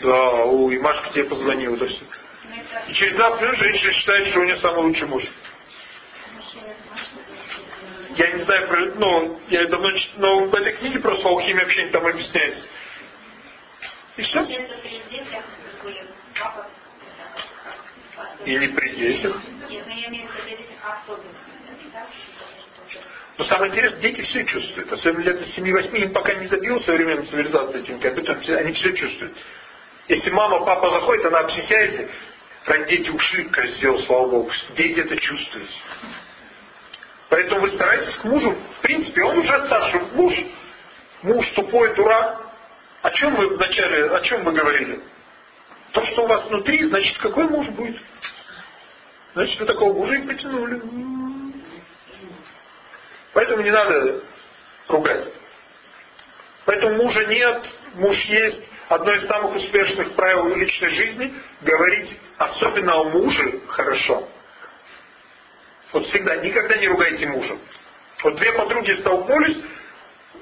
Speaker 1: да, у, и Машка тебе позвонила, да все. И через 20 минут женщина считает, что у нее самый лучший муж. Я не знаю, про, ну, я давно читал, но в этой книге просто алхимия общения там объясняется. И все. Или при детях. Но самое интересное, дети все чувствуют. Особенно лет 7-8, им пока не забила современная цивилизация этим компьютером, они все чувствуют. Если мама, папа заходит, она обсесяется, дети ушли, козел, слава Богу. Дети это чувствуют. Поэтому вы стараетесь к мужу, в принципе, он уже старший муж, муж тупой, дурак. О чем мы вначале, о чем мы говорили? То, что у вас внутри, значит, какой муж будет? Значит, вы такого мужа и притянули. Поэтому не надо ругать. Поэтому мужа нет, муж есть. Одно из самых успешных правил личной жизни – говорить особенно о муже хорошо. Вот всегда, никогда не ругайте мужа. Вот две подруги столкнулись,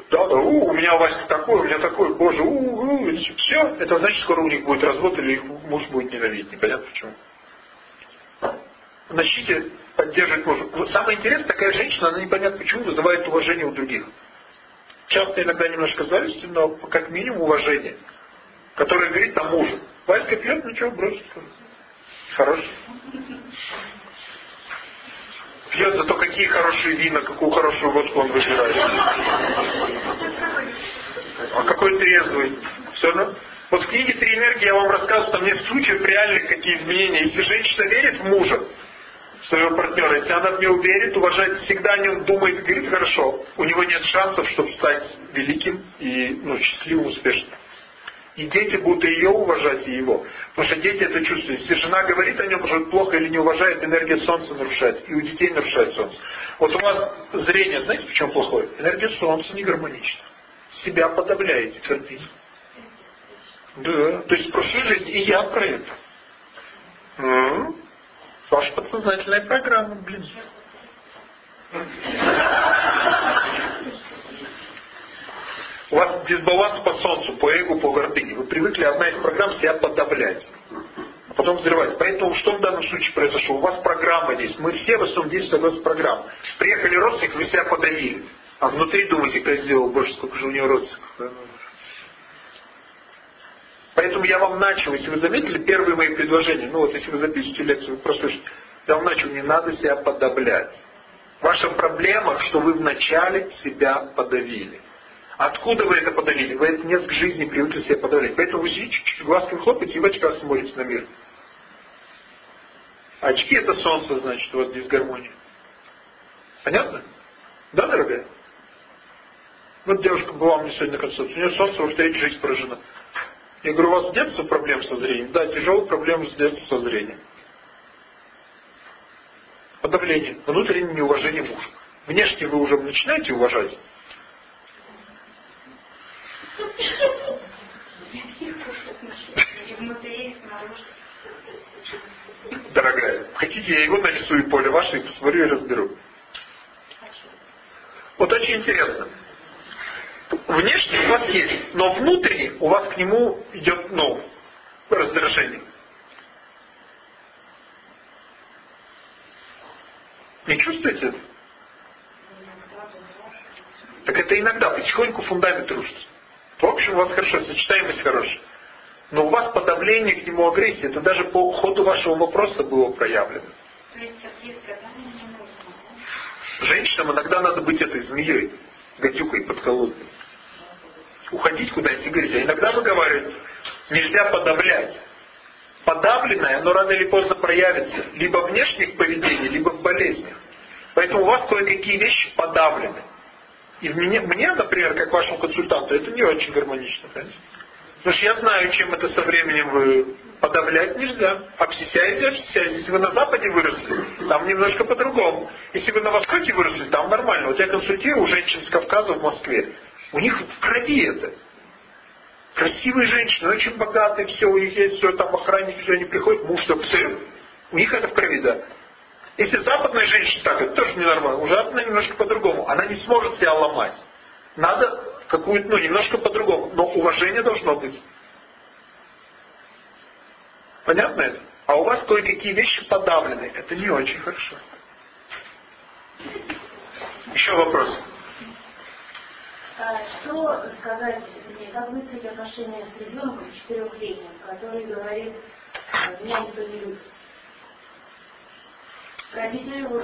Speaker 1: да, да, у, у меня Васька такой, у меня такой, боже, у, у, у, все, это значит, скоро у них будет развод или их муж будет ненавидеть. Непонятно почему. Начните поддерживать мужа. Самое интересное, такая женщина, она непонятно почему вызывает уважение у других. Часто иногда немножко зависти, но как минимум уважение. Которое говорит о муже. Васька пьет, ничего, бросит. Хороший? Пьет зато какие хорошие вина, какую хорошую водку он выбирает. А какой трезвый. Все равно? Вот в книге «Три энергии» я вам рассказываю, там нет случаев реальных какие изменения. Если женщина верит в мужа, своего партнера, если она в него верит, уважает, всегда о нем думает, говорит хорошо, у него нет шансов, чтобы стать великим и ну, счастливым, успешным. И дети будут ее уважать, и его. Потому что дети это чувствуют. Если жена говорит о нем, что плохо или не уважает, энергия солнца нарушается. И у детей нарушает солнце. Вот у вас зрение, знаете, почему плохое? Энергия солнца не гармонична. Себя подавляете, терпите. Да, то есть прошлой жизни и я про это. М-м. Ваша подсознательная программа, блин. У вас дисбаланс по солнцу, по эго, по гордыне. Вы привыкли одна из программ себя подавлять. А потом взрывать. Поэтому что в данном случае произошло? У вас программа есть. Мы все в основном действуем согласно программе. Приехали родственники, вы себя подавили. А внутри думаете, кто сделал больше, сколько же у него родственников. Поэтому я вам начал, если вы заметили, первые мои предложения, ну вот если вы записываете лекцию, вы прослушайте, я вам начал, не надо себя подавлять. Ваша проблема, что вы вначале себя подавили. Откуда вы это подавили? Вы это несколько жизней привыкли себя подавлять. Поэтому вы сидите, чуть-чуть глазками хлопаете и в очках смотрите на мир. Очки это солнце, значит, вот дисгармония. Понятно? Да, дорогая? Вот девушка была у меня сегодня на консультации. У нее солнце уже третью жизнь поражено. Я говорю, у вас с детства проблем со зрением? Да, тяжелые проблемы с детства со зрением. Подавление, внутреннее неуважение мужа. Внешне вы уже начинаете уважать? Дорогая, хотите, я его нарисую поле ваше и посмотрю и разберу. Вот очень интересно внешне у вас есть, но внутренне у вас к нему идет, ну, раздражение. Не чувствуете это? Так это иногда, потихоньку фундамент рушится. В общем, у вас хорошо, сочетаемость хорошая. Но у вас подавление к нему агрессии, это даже по ходу вашего вопроса было проявлено. Женщинам иногда надо быть этой змеей, гадюкой подколодной уходить куда-нибудь и говорить. А иногда выговаривают, нельзя подавлять. Подавленное, оно рано или поздно проявится. Либо в внешних поведениях, либо в болезнях. Поэтому у вас кое-какие вещи подавлены. И мне, мне, например, как вашему консультанту, это не очень гармонично. Понимаете? Потому что я знаю, чем это со временем вы подавлять нельзя. Обсесяйте, обсесяйте. Если вы на Западе выросли, там немножко по-другому. Если вы на Востоке выросли, там нормально. Вот я консультирую женщин с Кавказа в Москве. У них в крови это. Красивые женщины, очень богатые, все, у них есть все, там охранники, все, они приходят, муж то абсолютно. У них это в крови, да. Если западная женщина так, это тоже ненормально. У западной немножко по-другому. Она не сможет себя ломать. Надо какую-то, ну, немножко по-другому. Но уважение должно быть. Понятно это? А у вас кое-какие вещи подавлены. Это не очень хорошо. Еще вопрос.
Speaker 5: А что сказать, как выстроить отношения с ребенком четырехлетним, который говорит, меня никто не любит? Родители его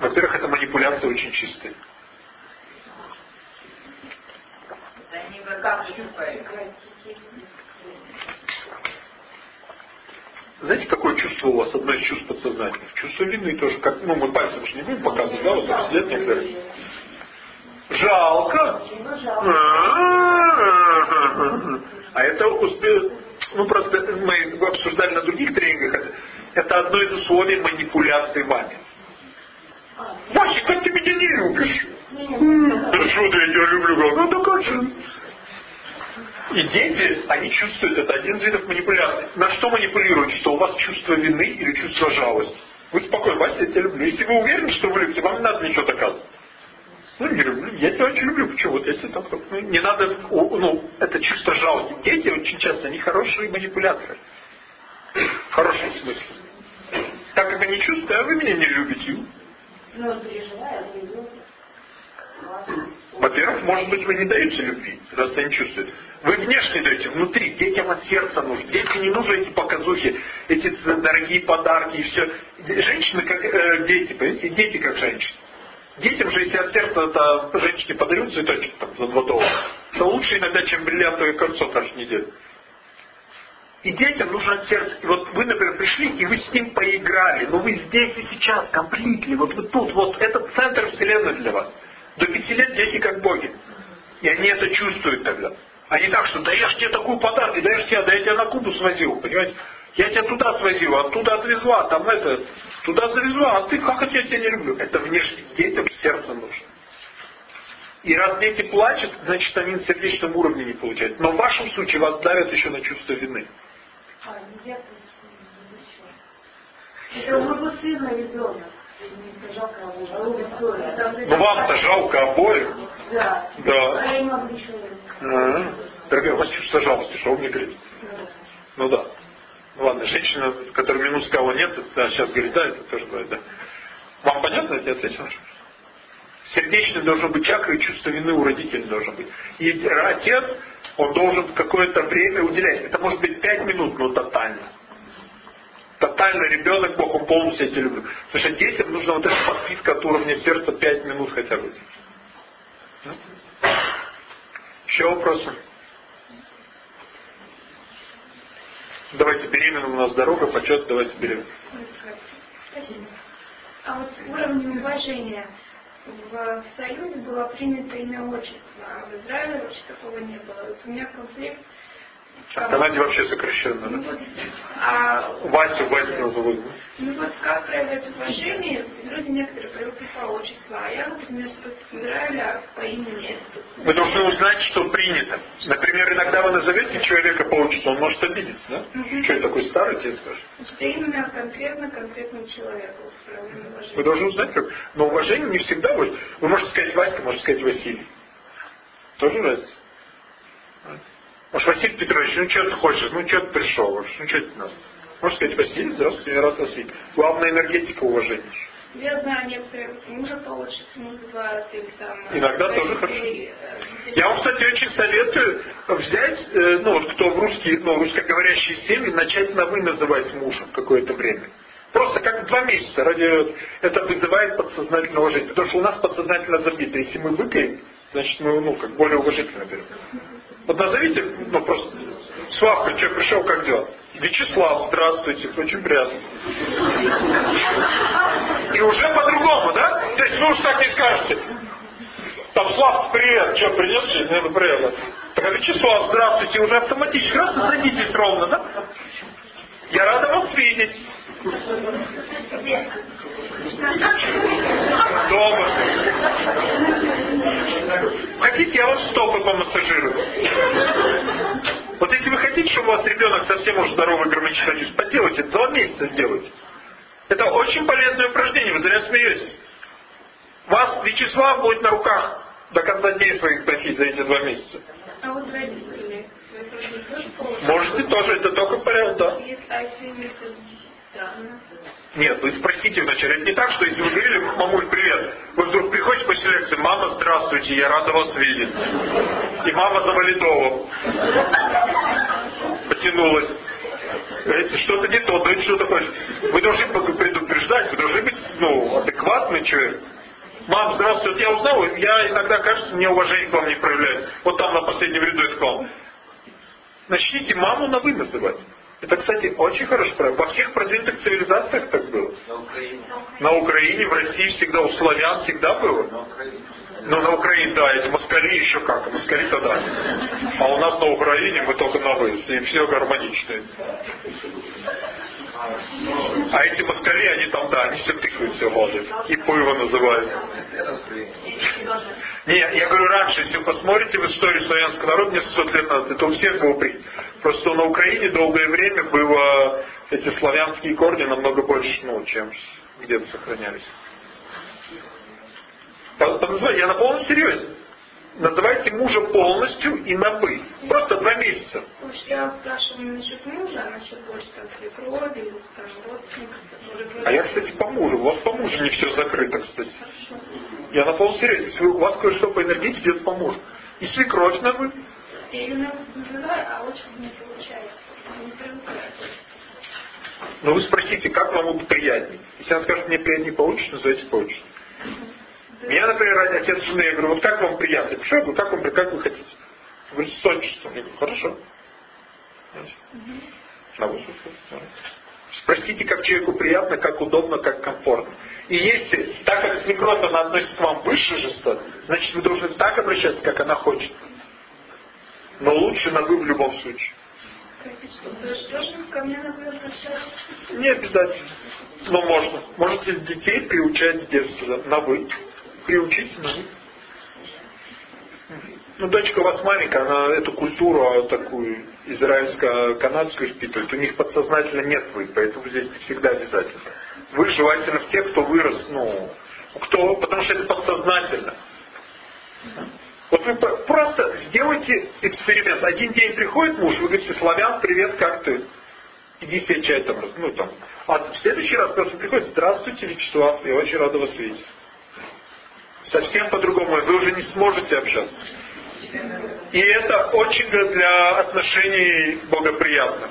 Speaker 1: Во-первых, это манипуляция очень чистая.
Speaker 4: Они как щупают.
Speaker 1: Знаете, какое чувство у вас, одно из чувств подсознательных? Чувство вины тоже. Как, ну, мы пальцем же не будем показывать, да, вот так след некоторые. Жалко. А это успел, ну просто мы обсуждали на других тренингах, это одно из условий манипуляции вами. Вася, как ты меня не любишь? Что ты, я тебя люблю? Ну, да как же? И дети, они чувствуют, это один из видов манипуляции. На что манипулируют? Что у вас чувство вины или чувство жалости? Вы спокойно, Вася, я тебя люблю. Если вы уверены, что вы любите, вам не надо ничего доказывать. Ну, не люблю. Я тебя очень люблю. Почему? Вот я тебя так, ну, не надо, ну, это чувство жалости. Дети очень часто, они хорошие манипуляторы. В хорошем смысле. Так как они чувствуют, а вы меня не любите.
Speaker 5: Ну,
Speaker 1: Во-первых, может быть, вы не даете любви, раз они чувствуют. Вы внешне даете, внутри. Детям от сердца нужно. Детям не нужны эти показухи, эти дорогие подарки и все. Женщины как э, дети, понимаете? Дети как женщины. Детям же, если от сердца это женщине подают цветочек там, за 2 доллара, то лучше иногда, чем бриллиантовое кольцо каждую неделю. И детям нужно от сердца. И вот вы, например, пришли, и вы с ним поиграли. Но вы здесь и сейчас, комплитли. Вот вы тут. Вот этот центр Вселенной для вас. До пяти лет дети как боги. И они это чувствуют тогда. Не так, что да я ж тебе такую подарок, да я ж тебя, да я тебя на Кубу свозил, понимаете? Я тебя туда свозил, оттуда отвезла, там это, туда завезла, а ты, как это я тебя не люблю? Это внешне, детям сердце нужно. И раз дети плачут, значит они на сердечном уровне не получают. Но в вашем случае вас давят еще на чувство вины.
Speaker 5: А, нельзя Это у моего сына ребенок.
Speaker 1: Ну вам-то жалко обоих.
Speaker 5: Да.
Speaker 1: Да.
Speaker 5: А я не могу ничего
Speaker 1: а Дорогая, у вас чувство жалости, что вы мне говорите? Ну да. Ну ладно, женщина, которая минут сказала нет, да, сейчас говорит, да, это тоже бывает, да. Вам понятно, я ответил? Сердечный должен быть чакра, и чувство вины у родителей должен быть. И отец, он должен какое-то время уделять. Это может быть пять минут, но тотально. Тотально ребенок, Бог, он полностью эти любит. Потому что детям нужно вот эта подпитка от уровня сердца пять минут хотя бы. Еще вопросы? Давайте беременным у нас дорога, почет, давайте беременным.
Speaker 6: А вот уровнем уважения в Союзе было принято имя отчество, а в Израиле вообще такого не было. Вот у меня конфликт
Speaker 1: а Канаде вообще сокращенно,
Speaker 6: ну,
Speaker 1: да?
Speaker 6: Вот, а,
Speaker 1: Васю, Васю назовут.
Speaker 6: Ну вот как проявлять уважение, люди некоторые привыкли по отчеству, а я, например, с Израиля по имени.
Speaker 1: Вы должны узнать, что принято. Например, иногда вы назовете человека по отчеству, он может обидеться, да? Угу. Что, я такой старый тебе скажешь?
Speaker 6: Что именно конкретно конкретному человеку
Speaker 1: Вы должны узнать, как. Но уважение не всегда будет. Вы можете сказать Васька, можете сказать Василий. Тоже разница. Может, Василий Петрович, ну что ты хочешь, ну что ты пришел, ну что ты надо. Можно сказать, Василий, здравствуйте, я рад вас видеть. Главная энергетика уважения.
Speaker 6: Я знаю, некоторые мужа получится, называют или там...
Speaker 1: Иногда тоже хорошо. Э, я вам, кстати, очень советую взять, э, ну вот кто в русские, ну, русскоговорящие семьи, начать на «вы» называть мужа какое-то время. Просто как два месяца. Ради это вызывает подсознательное уважение. Потому что у нас подсознательно забито. Если мы выпьем, значит мы ну, как более уважительно берем. Вот назовите, ну просто, Славка, что, пришел, как дела? Вячеслав, здравствуйте, очень приятно. И уже по-другому, да? То есть вы уж так не скажете. Там, Слав, привет, что, принес? Нет, привет. Так, а Вячеслав, здравствуйте, уже автоматически, раз садитесь ровно, да? Я рада вас видеть. Дома. Хотите, я вам стопы помассажирую? Вот если вы хотите, чтобы у вас ребенок совсем уже здоровый гармонично ходил, поделайте, два месяца сделайте. Это очень полезное упражнение, вы зря смеетесь. Вас Вячеслав будет на руках до конца дней своих носить за эти два месяца.
Speaker 6: А вот родители,
Speaker 1: Можете тоже, это только порядок, да.
Speaker 6: А?
Speaker 1: Нет, вы спросите вначале. Это не так, что если вы говорили, мамуль, привет, вы после лекции, мама, здравствуйте, я рада вас видеть. И мама за потянулась. Говорите, что-то не то, да что такое. Вы должны предупреждать, вы должны быть ну, адекватный человек. Мам, здравствуйте, я узнал, я иногда, кажется, мне уважение к вам не проявляется. Вот там на последнем ряду к вам. Начните маму на вы называть. Это, кстати, очень хорошо. Во всех продвинутых цивилизациях так было.
Speaker 2: На Украине.
Speaker 1: На Украине, в России всегда, у славян всегда было.
Speaker 2: На Украине.
Speaker 1: Ну, на Украине, да, эти москали еще как, москали-то да. А у нас на Украине мы только на вы, и все гармоничные. А эти москали, они там, да, они все тыкают, все лазят. И пыво называют. Не, я говорю раньше, если вы посмотрите в историю славянского народа несколько лет назад, это у всех было принято. Просто на Украине долгое время было эти славянские корни намного больше, ну, чем где-то сохранялись. Я на полном серьезе. Называйте мужа полностью и на «вы». Просто два месяца.
Speaker 6: Уж я спрашиваю насчет мужа, а насчет больше там родственников.
Speaker 1: А я, кстати, по мужу. У вас по мужу не все закрыто, кстати. Я на полном серьезе. Если у вас кое-что по энергетике идет по мужу. И свекровь на «вы»,
Speaker 6: Я ее называю, а очень не получается. Не привыкаю.
Speaker 1: Но вы спросите, как вам будет приятнее. Если она скажет, мне приятнее получится, назовите получится. Меня, например, отец жены, я говорю, вот как вам приятно? Почему? Я говорю, как вам, как вы хотите? Вы с отчеством. Я говорю, хорошо. Высоту. Спросите, как человеку приятно, как удобно, как комфортно. И если, так как свекровь, она относится к вам выше жеста, значит, вы должны так обращаться, как она хочет. Но лучше на вы в любом случае. Не обязательно. Но можно. Можете детей приучать с детства на вы. Приучите на вы. Ну, дочка у вас маленькая, она эту культуру а такую израильско-канадскую впитывает. У них подсознательно нет вы, поэтому здесь всегда обязательно. Вы желательно в тех, кто вырос, ну, кто, потому что это подсознательно. Вот вы просто сделайте эксперимент. Один день приходит муж, вы говорите, славян, привет, как ты? Иди себе чай там, ну там. А в следующий раз просто приходит, здравствуйте, Вячеслав, я очень рада вас видеть. Совсем по-другому, вы уже не сможете общаться. И это очень для отношений благоприятно.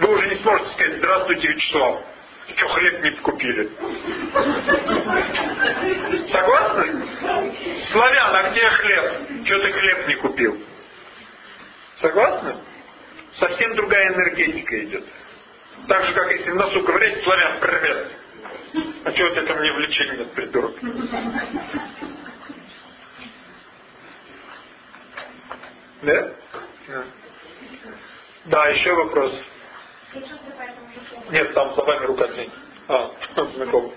Speaker 1: Вы уже не сможете сказать, здравствуйте, Вячеслав. Что, хлеб не купили? Согласны? Славян, а где хлеб? Что ты хлеб не купил? Согласны? Совсем другая энергетика идет. Так же, как если в носу славян, привет. А у тебя ко мне влечение нет, придурок? Да? Да, еще вопрос. Нет, там за вами рука тянется. А, знакомый.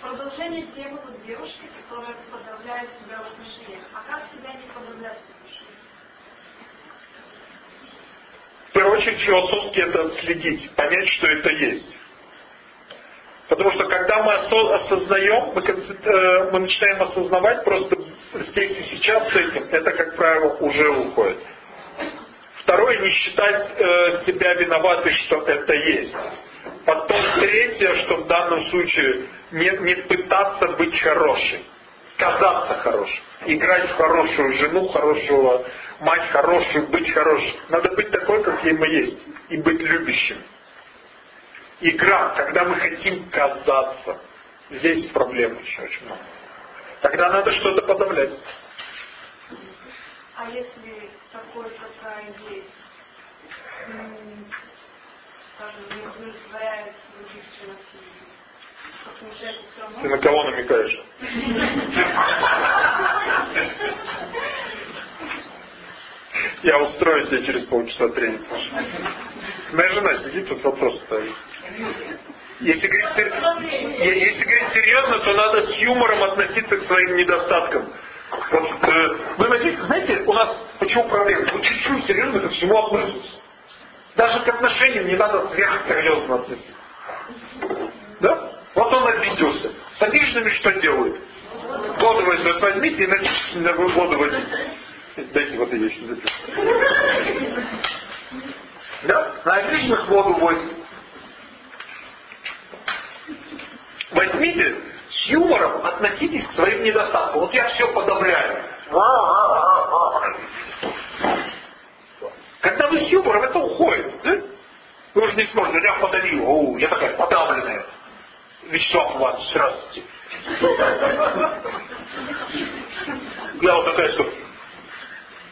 Speaker 7: Продолжение темы вот девушки, которая подавляет себя в отношениях. А как себя не подавлять? В
Speaker 1: первую очередь, философски это отследить, понять, что это есть. Потому что когда мы осознаем, мы, э, мы начинаем осознавать просто здесь и сейчас с этим, это, как правило, уже уходит. Второе, не считать э, себя виноватой, что это есть. Потом третье, что в данном случае не, не пытаться быть хорошей, казаться хорошей, играть в хорошую жену, хорошего мать, хорошую, быть хорошей. Надо быть такой, каким мы есть, и быть любящим игра, когда мы хотим казаться. Здесь проблем еще очень много. Тогда надо что-то подавлять.
Speaker 7: А если такой, какая есть, скажем, не удовлетворяет других членов семьи,
Speaker 1: Ты на кого намекаешь? Я устрою тебе через полчаса тренинг. Моя жена сидит, тут вопрос ставит. Если говорить, если говорить серьезно, то надо с юмором относиться к своим недостаткам. Вот, э, вы знаете, у нас почему проблема? Мы чуть-чуть серьезно ко всему относимся. Даже к отношениям не надо сверхсерьезно относиться. Да? Вот он обиделся. С обиженными что делают? Воду возьмет, возьмите и носите воду возьмите. Дайте вот я еще запишу. Да? На обиженных воду возьмет. Возьмите с юмором, относитесь к своим недостаткам. Вот я все подавляю. Когда вы с юмором, это уходит. Да? Вы уже не сможете, я подавил, о, я такая подавленная. Вячеслав Иванович, здравствуйте. Я вот такая, что...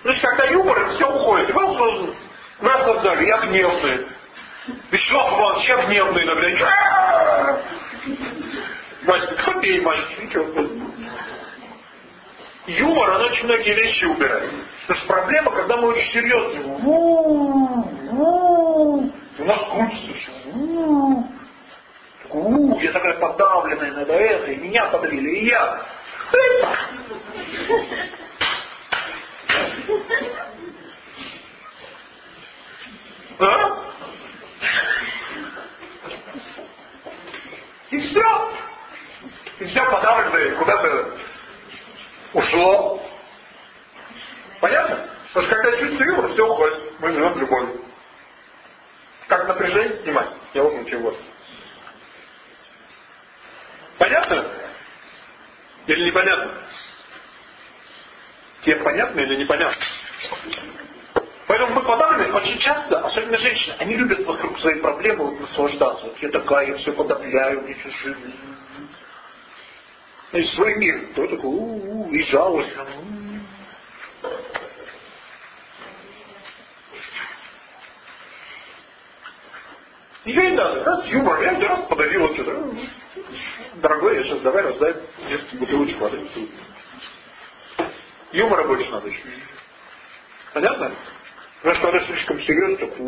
Speaker 1: Значит, когда юмор, все уходит. Вы нас отдали, я гневный. Вячеслав Иванович, я гневный иногда. Вася, побей мальчик, ничего. Юмор, он очень многие вещи убирает. Потому что проблема, когда мы очень серьезные. У нас крутится все. У, я такая подавленная, надо это, и меня подавили, и я. А? И все. И все подавлено, куда-то ушло. Понятно? Потому что когда чувствую все уходит. Мы живем в любовь. Как напряжение снимать? Я вот ничего. Понятно? Или непонятно? Тебе понятно или непонятно? Поэтому мы подавлены очень часто, особенно женщины, они любят вокруг своей проблемы наслаждаться. Вот я такая, я все подавляю, мне чуть Значит, свой мир. Кто такой, у-у-у, и жалость. Ее не надо, раз юмор, я один раз подавила что-то. Дорогой, я сейчас давай раздай 10 бутылочек воды. Юмора больше надо еще. Понятно? Потому что когда слишком серьезно, так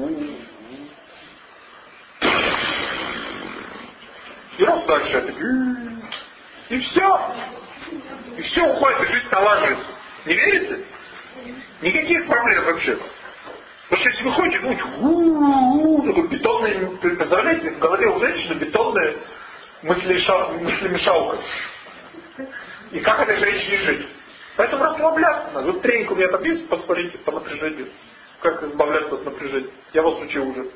Speaker 1: и раз дальше, и все. И все уходит, и жизнь налаживается. Не верите? Никаких проблем вообще. Потому что если вы ходите, думаете, у такой бетонный, представляете, в голове у женщины бетонная мыслемешалка. И как этой женщине жить? Поэтому расслабляться надо. Вот тренинг у меня там есть, посмотрите по напряжению. Как избавляться от напряжения. Я вас учил уже.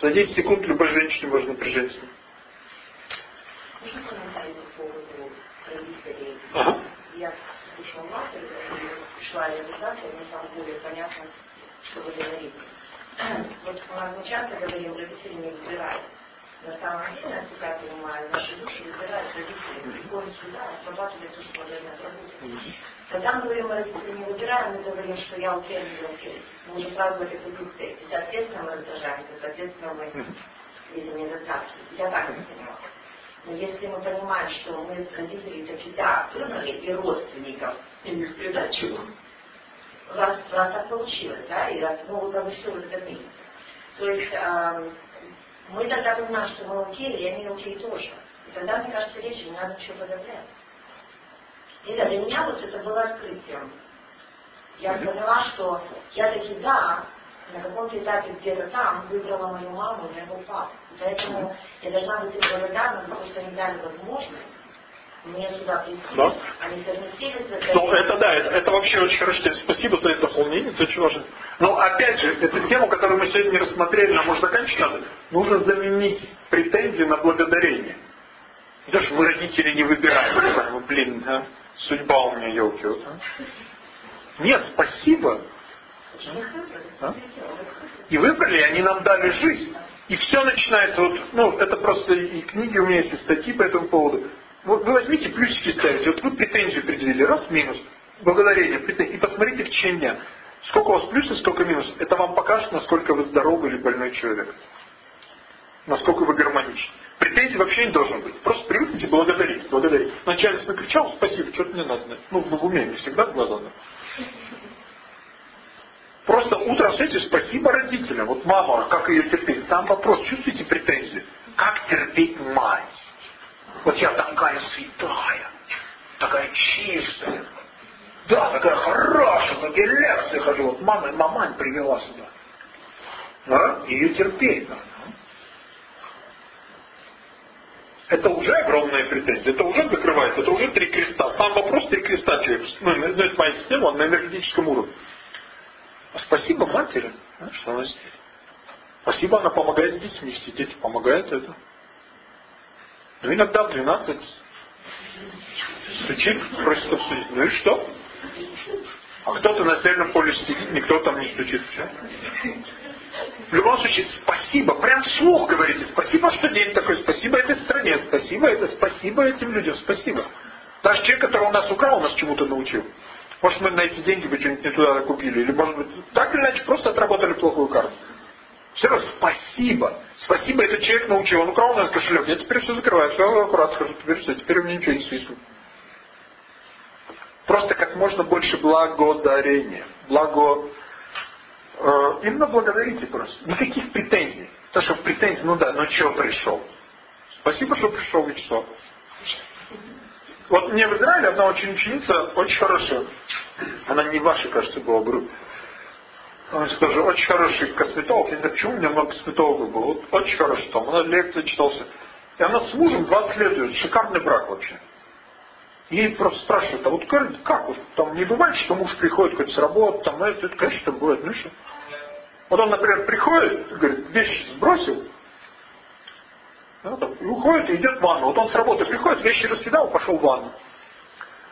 Speaker 1: За 10 секунд любой женщине можно напряжение снять.
Speaker 5: Ага. Я слушала мастер, пришла реализация, мне там более понятно, что вы говорите. Вот мы часто говорим, родители не выбирают. На самом деле, насколько я понимаю, наши души выбирают родители, приходят сюда, отрабатывают то, что должны отработать. Когда мы говорим, родители не выбираем, мы говорим, что я уверен, я уверен. Мы уже сразу этой позиции. И, соответственно, мы раздражаемся, соответственно, мы видим недостатки. Я так это понимаю. Но если мы понимаем, что мы родители да, выбрали и родственников, и не в придачу, раз, раз так получилось, да, и раз, ну, как бы все вот мир. То есть э, мы тогда понимаем, что мы окей, и они окей тоже. И тогда, мне кажется, речь не надо ничего подавлять. И для меня вот это было открытием. Я поняла, что я таки да, на каком-то этапе где-то там выбрала мою маму, моего папу. Поэтому я должна быть им благодарна то, что они дали возможность мне сюда прийти. Да? Они совместились.
Speaker 1: Ну, это да, это, это вообще очень хорошо. Спасибо за это дополнение, это очень важно. Но опять же, эту тему, которую мы сегодня рассмотрели, нам может заканчивать надо, нужно заменить претензии на благодарение. Что мы родители не выбираем. Блин, а? судьба у меня елки. Вот, а? Нет, спасибо. А? И выбрали, они нам дали жизнь. И все начинается, вот, ну, это просто и книги у меня есть, и статьи по этому поводу. Вот вы возьмите плюсики ставите, вот вы претензию определили, раз минус, благодарение, претензии, и посмотрите в течение дня. Сколько у вас плюсов, сколько минусов. Это вам покажет, насколько вы здоровый или больной человек. Насколько вы гармоничны. Претензий вообще не должен быть. Просто привыкните благодарить. благодарить. Начальник накричал, спасибо, что-то мне надо. Ну, в уме не всегда в глаза надо. Просто утром встретишь, спасибо родителям. Вот мама, как ее терпеть? Сам вопрос, чувствуете претензию? Как терпеть мать? Вот я такая святая, такая чистая. Да, такая хорошая, такие лекции хожу. Вот мама, мамань привела сюда. А? Ее терпеть надо. Это уже огромная претензия, это уже закрывает, это уже три креста. Сам вопрос три креста человек. Ну, ну это моя система, он на энергетическом уровне. Спасибо матери, что она здесь. Спасибо, она помогает с детьми, все дети помогают это. Ну, иногда в 12 стучит, просит обсудить. Ну и что? А кто-то на Северном полюсе сидит, никто там не стучит. Все. В любом случае, спасибо. Прям вслух говорите. Спасибо, что день такой. Спасибо этой стране. Спасибо это. Спасибо этим людям. Спасибо. Даже человек, который у нас украл, нас чему-то научил. Может, мы на эти деньги бы что-нибудь не туда купили. Или, может быть, так или иначе, просто отработали плохую карту. Все равно спасибо. Спасибо, этот человек научил. Он украл у нас кошелек. Я теперь все закрываю. Все аккуратно скажу. Теперь все. Теперь у меня ничего не свистнет. Просто как можно больше благодарения. Благо... Э, именно благодарите просто. Никаких претензий. То, что претензии, ну да, ну что пришел? Спасибо, что пришел, Вячеслав. Вот мне в Израиле одна очень ученица, очень хорошая. Она не ваша, кажется, была бы. Она скажу, очень хороший косметолог. Я не знаю, почему у меня много косметологов было. Вот, очень хороший там. Она лекции читался. И она с мужем 20 лет живет. Шикарный брак вообще. Ей просто спрашивают, а вот как вот, там не бывает, что муж приходит хоть с работы, там, это, это конечно, бывает, ну что? Вот он, например, приходит, говорит, вещи сбросил, ну, там, и уходит и идет в ванну. Вот он с работы приходит, вещи раскидал, пошел в ванну.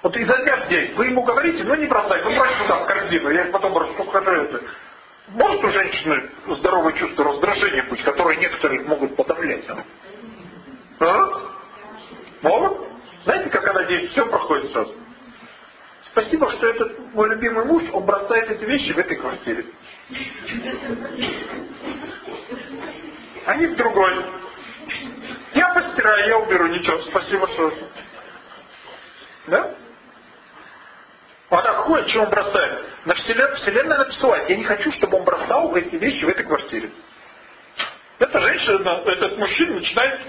Speaker 1: Вот изо дня в день. Вы ему говорите, ну не бросай, ну брось сюда в корзину, я потом расскажу это. Может у женщины здоровое чувство раздражения быть, которое некоторые могут подавлять? А? а? Могут? Знаете, как она здесь все проходит сразу? Спасибо, что этот мой любимый муж, он бросает эти вещи в этой квартире. Они в другой. Я постираю, я уберу, ничего, спасибо, что... Да? А так ходит, что он бросает? На вселенная, вселенная написала, я не хочу, чтобы он бросал эти вещи в этой квартире. Эта женщина, этот мужчина начинает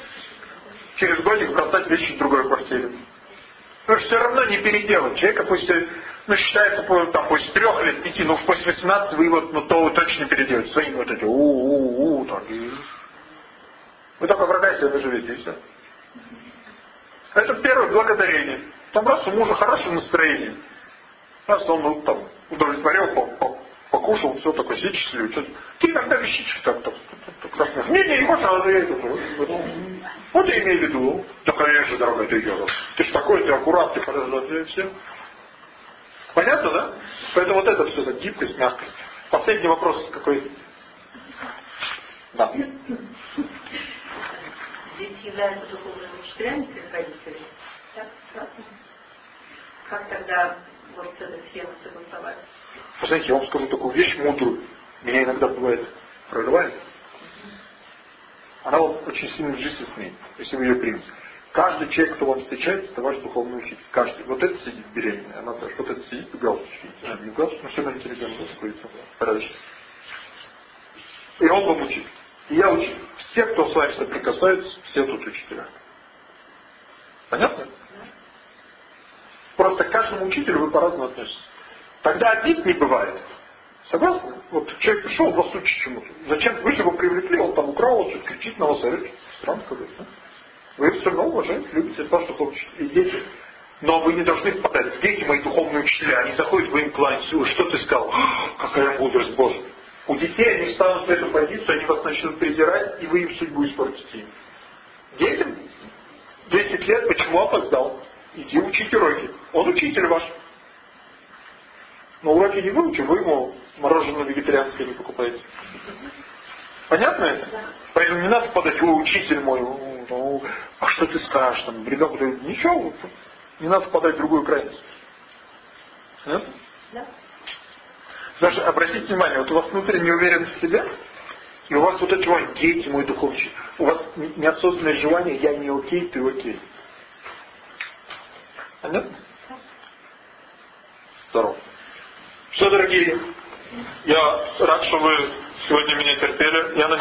Speaker 1: через годик бросать вещи в другой квартире. Потому что все равно не переделать. Человека пусть, ну, считается, там, после трех лет, пяти, ну, уж после 18 вы его, ну, то точно переделаете. Своим вот эти у-у-у, так, и... Вы только врага себе наживете, и все. Это первое благодарение. Там раз у мужа хорошее настроение. Раз он ну, там удовлетворил, покушал, все такое, сидит счастливый. Ты иногда вещички так, так, так, так, так. Не, не, можно, а я это, вот я имею в виду. Да, конечно, дорогая, ты делал. Ты ж такой, ты аккурат, ты хорошо, все. Понятно, да? Поэтому вот это все, так, гибкость, мягкость. Последний вопрос какой? Да.
Speaker 4: Являются духовными учителями своих родителей. Так, как тогда вот с этой схемой согласовать?
Speaker 1: Вы знаете, я вам скажу такую вещь мудрую. Меня иногда бывает прорывает. Она вот очень сильно в жизни с ней, если вы ее примете. Каждый человек, кто вам встречается, это ваш духовный учитель. Каждый. Вот это сидит беременная, она тоже. Вот это сидит в галстучке. Не в галстучке, но все на интеллигент, вот такой порядочный. И он вам учит. И я учитель. Все, кто с вами соприкасаются, все тут учителя. Понятно? Просто к каждому учителю вы по-разному относитесь. Тогда обид не бывает. Согласны? Вот человек пришел вас учить чему-то. Зачем? Вы же его привлекли, он там украл, он кричит на вас, орет. Странно какой-то. Вы все равно уважаете, любите, это ваш духовный И дети. Но вы не должны впадать. Дети мои духовные учителя, они заходят, вы им кланяетесь. Что ты сказал? Какая мудрость Божья. У детей они встанут в эту позицию, они вас начнут презирать, и вы им судьбу испортите. Детям 10 лет, почему опоздал? Иди учить уроки. Он учитель ваш. Но уроки не выучим, вы ему мороженое вегетарианское не покупаете. Понятно это? Поэтому не надо подать, о, учитель мой, ну, а что ты скажешь, там, ребенок говорит, ничего, не надо подать в другую крайность. Нет? Да. Даже обратите внимание, вот у вас внутренняя уверенность в себе, и у вас вот это желание, дети мой духовный, у вас неосознанное желание, я не окей, ты окей. Понятно? Здорово. Все, дорогие, я рад, что вы сегодня меня терпели. Я надеюсь,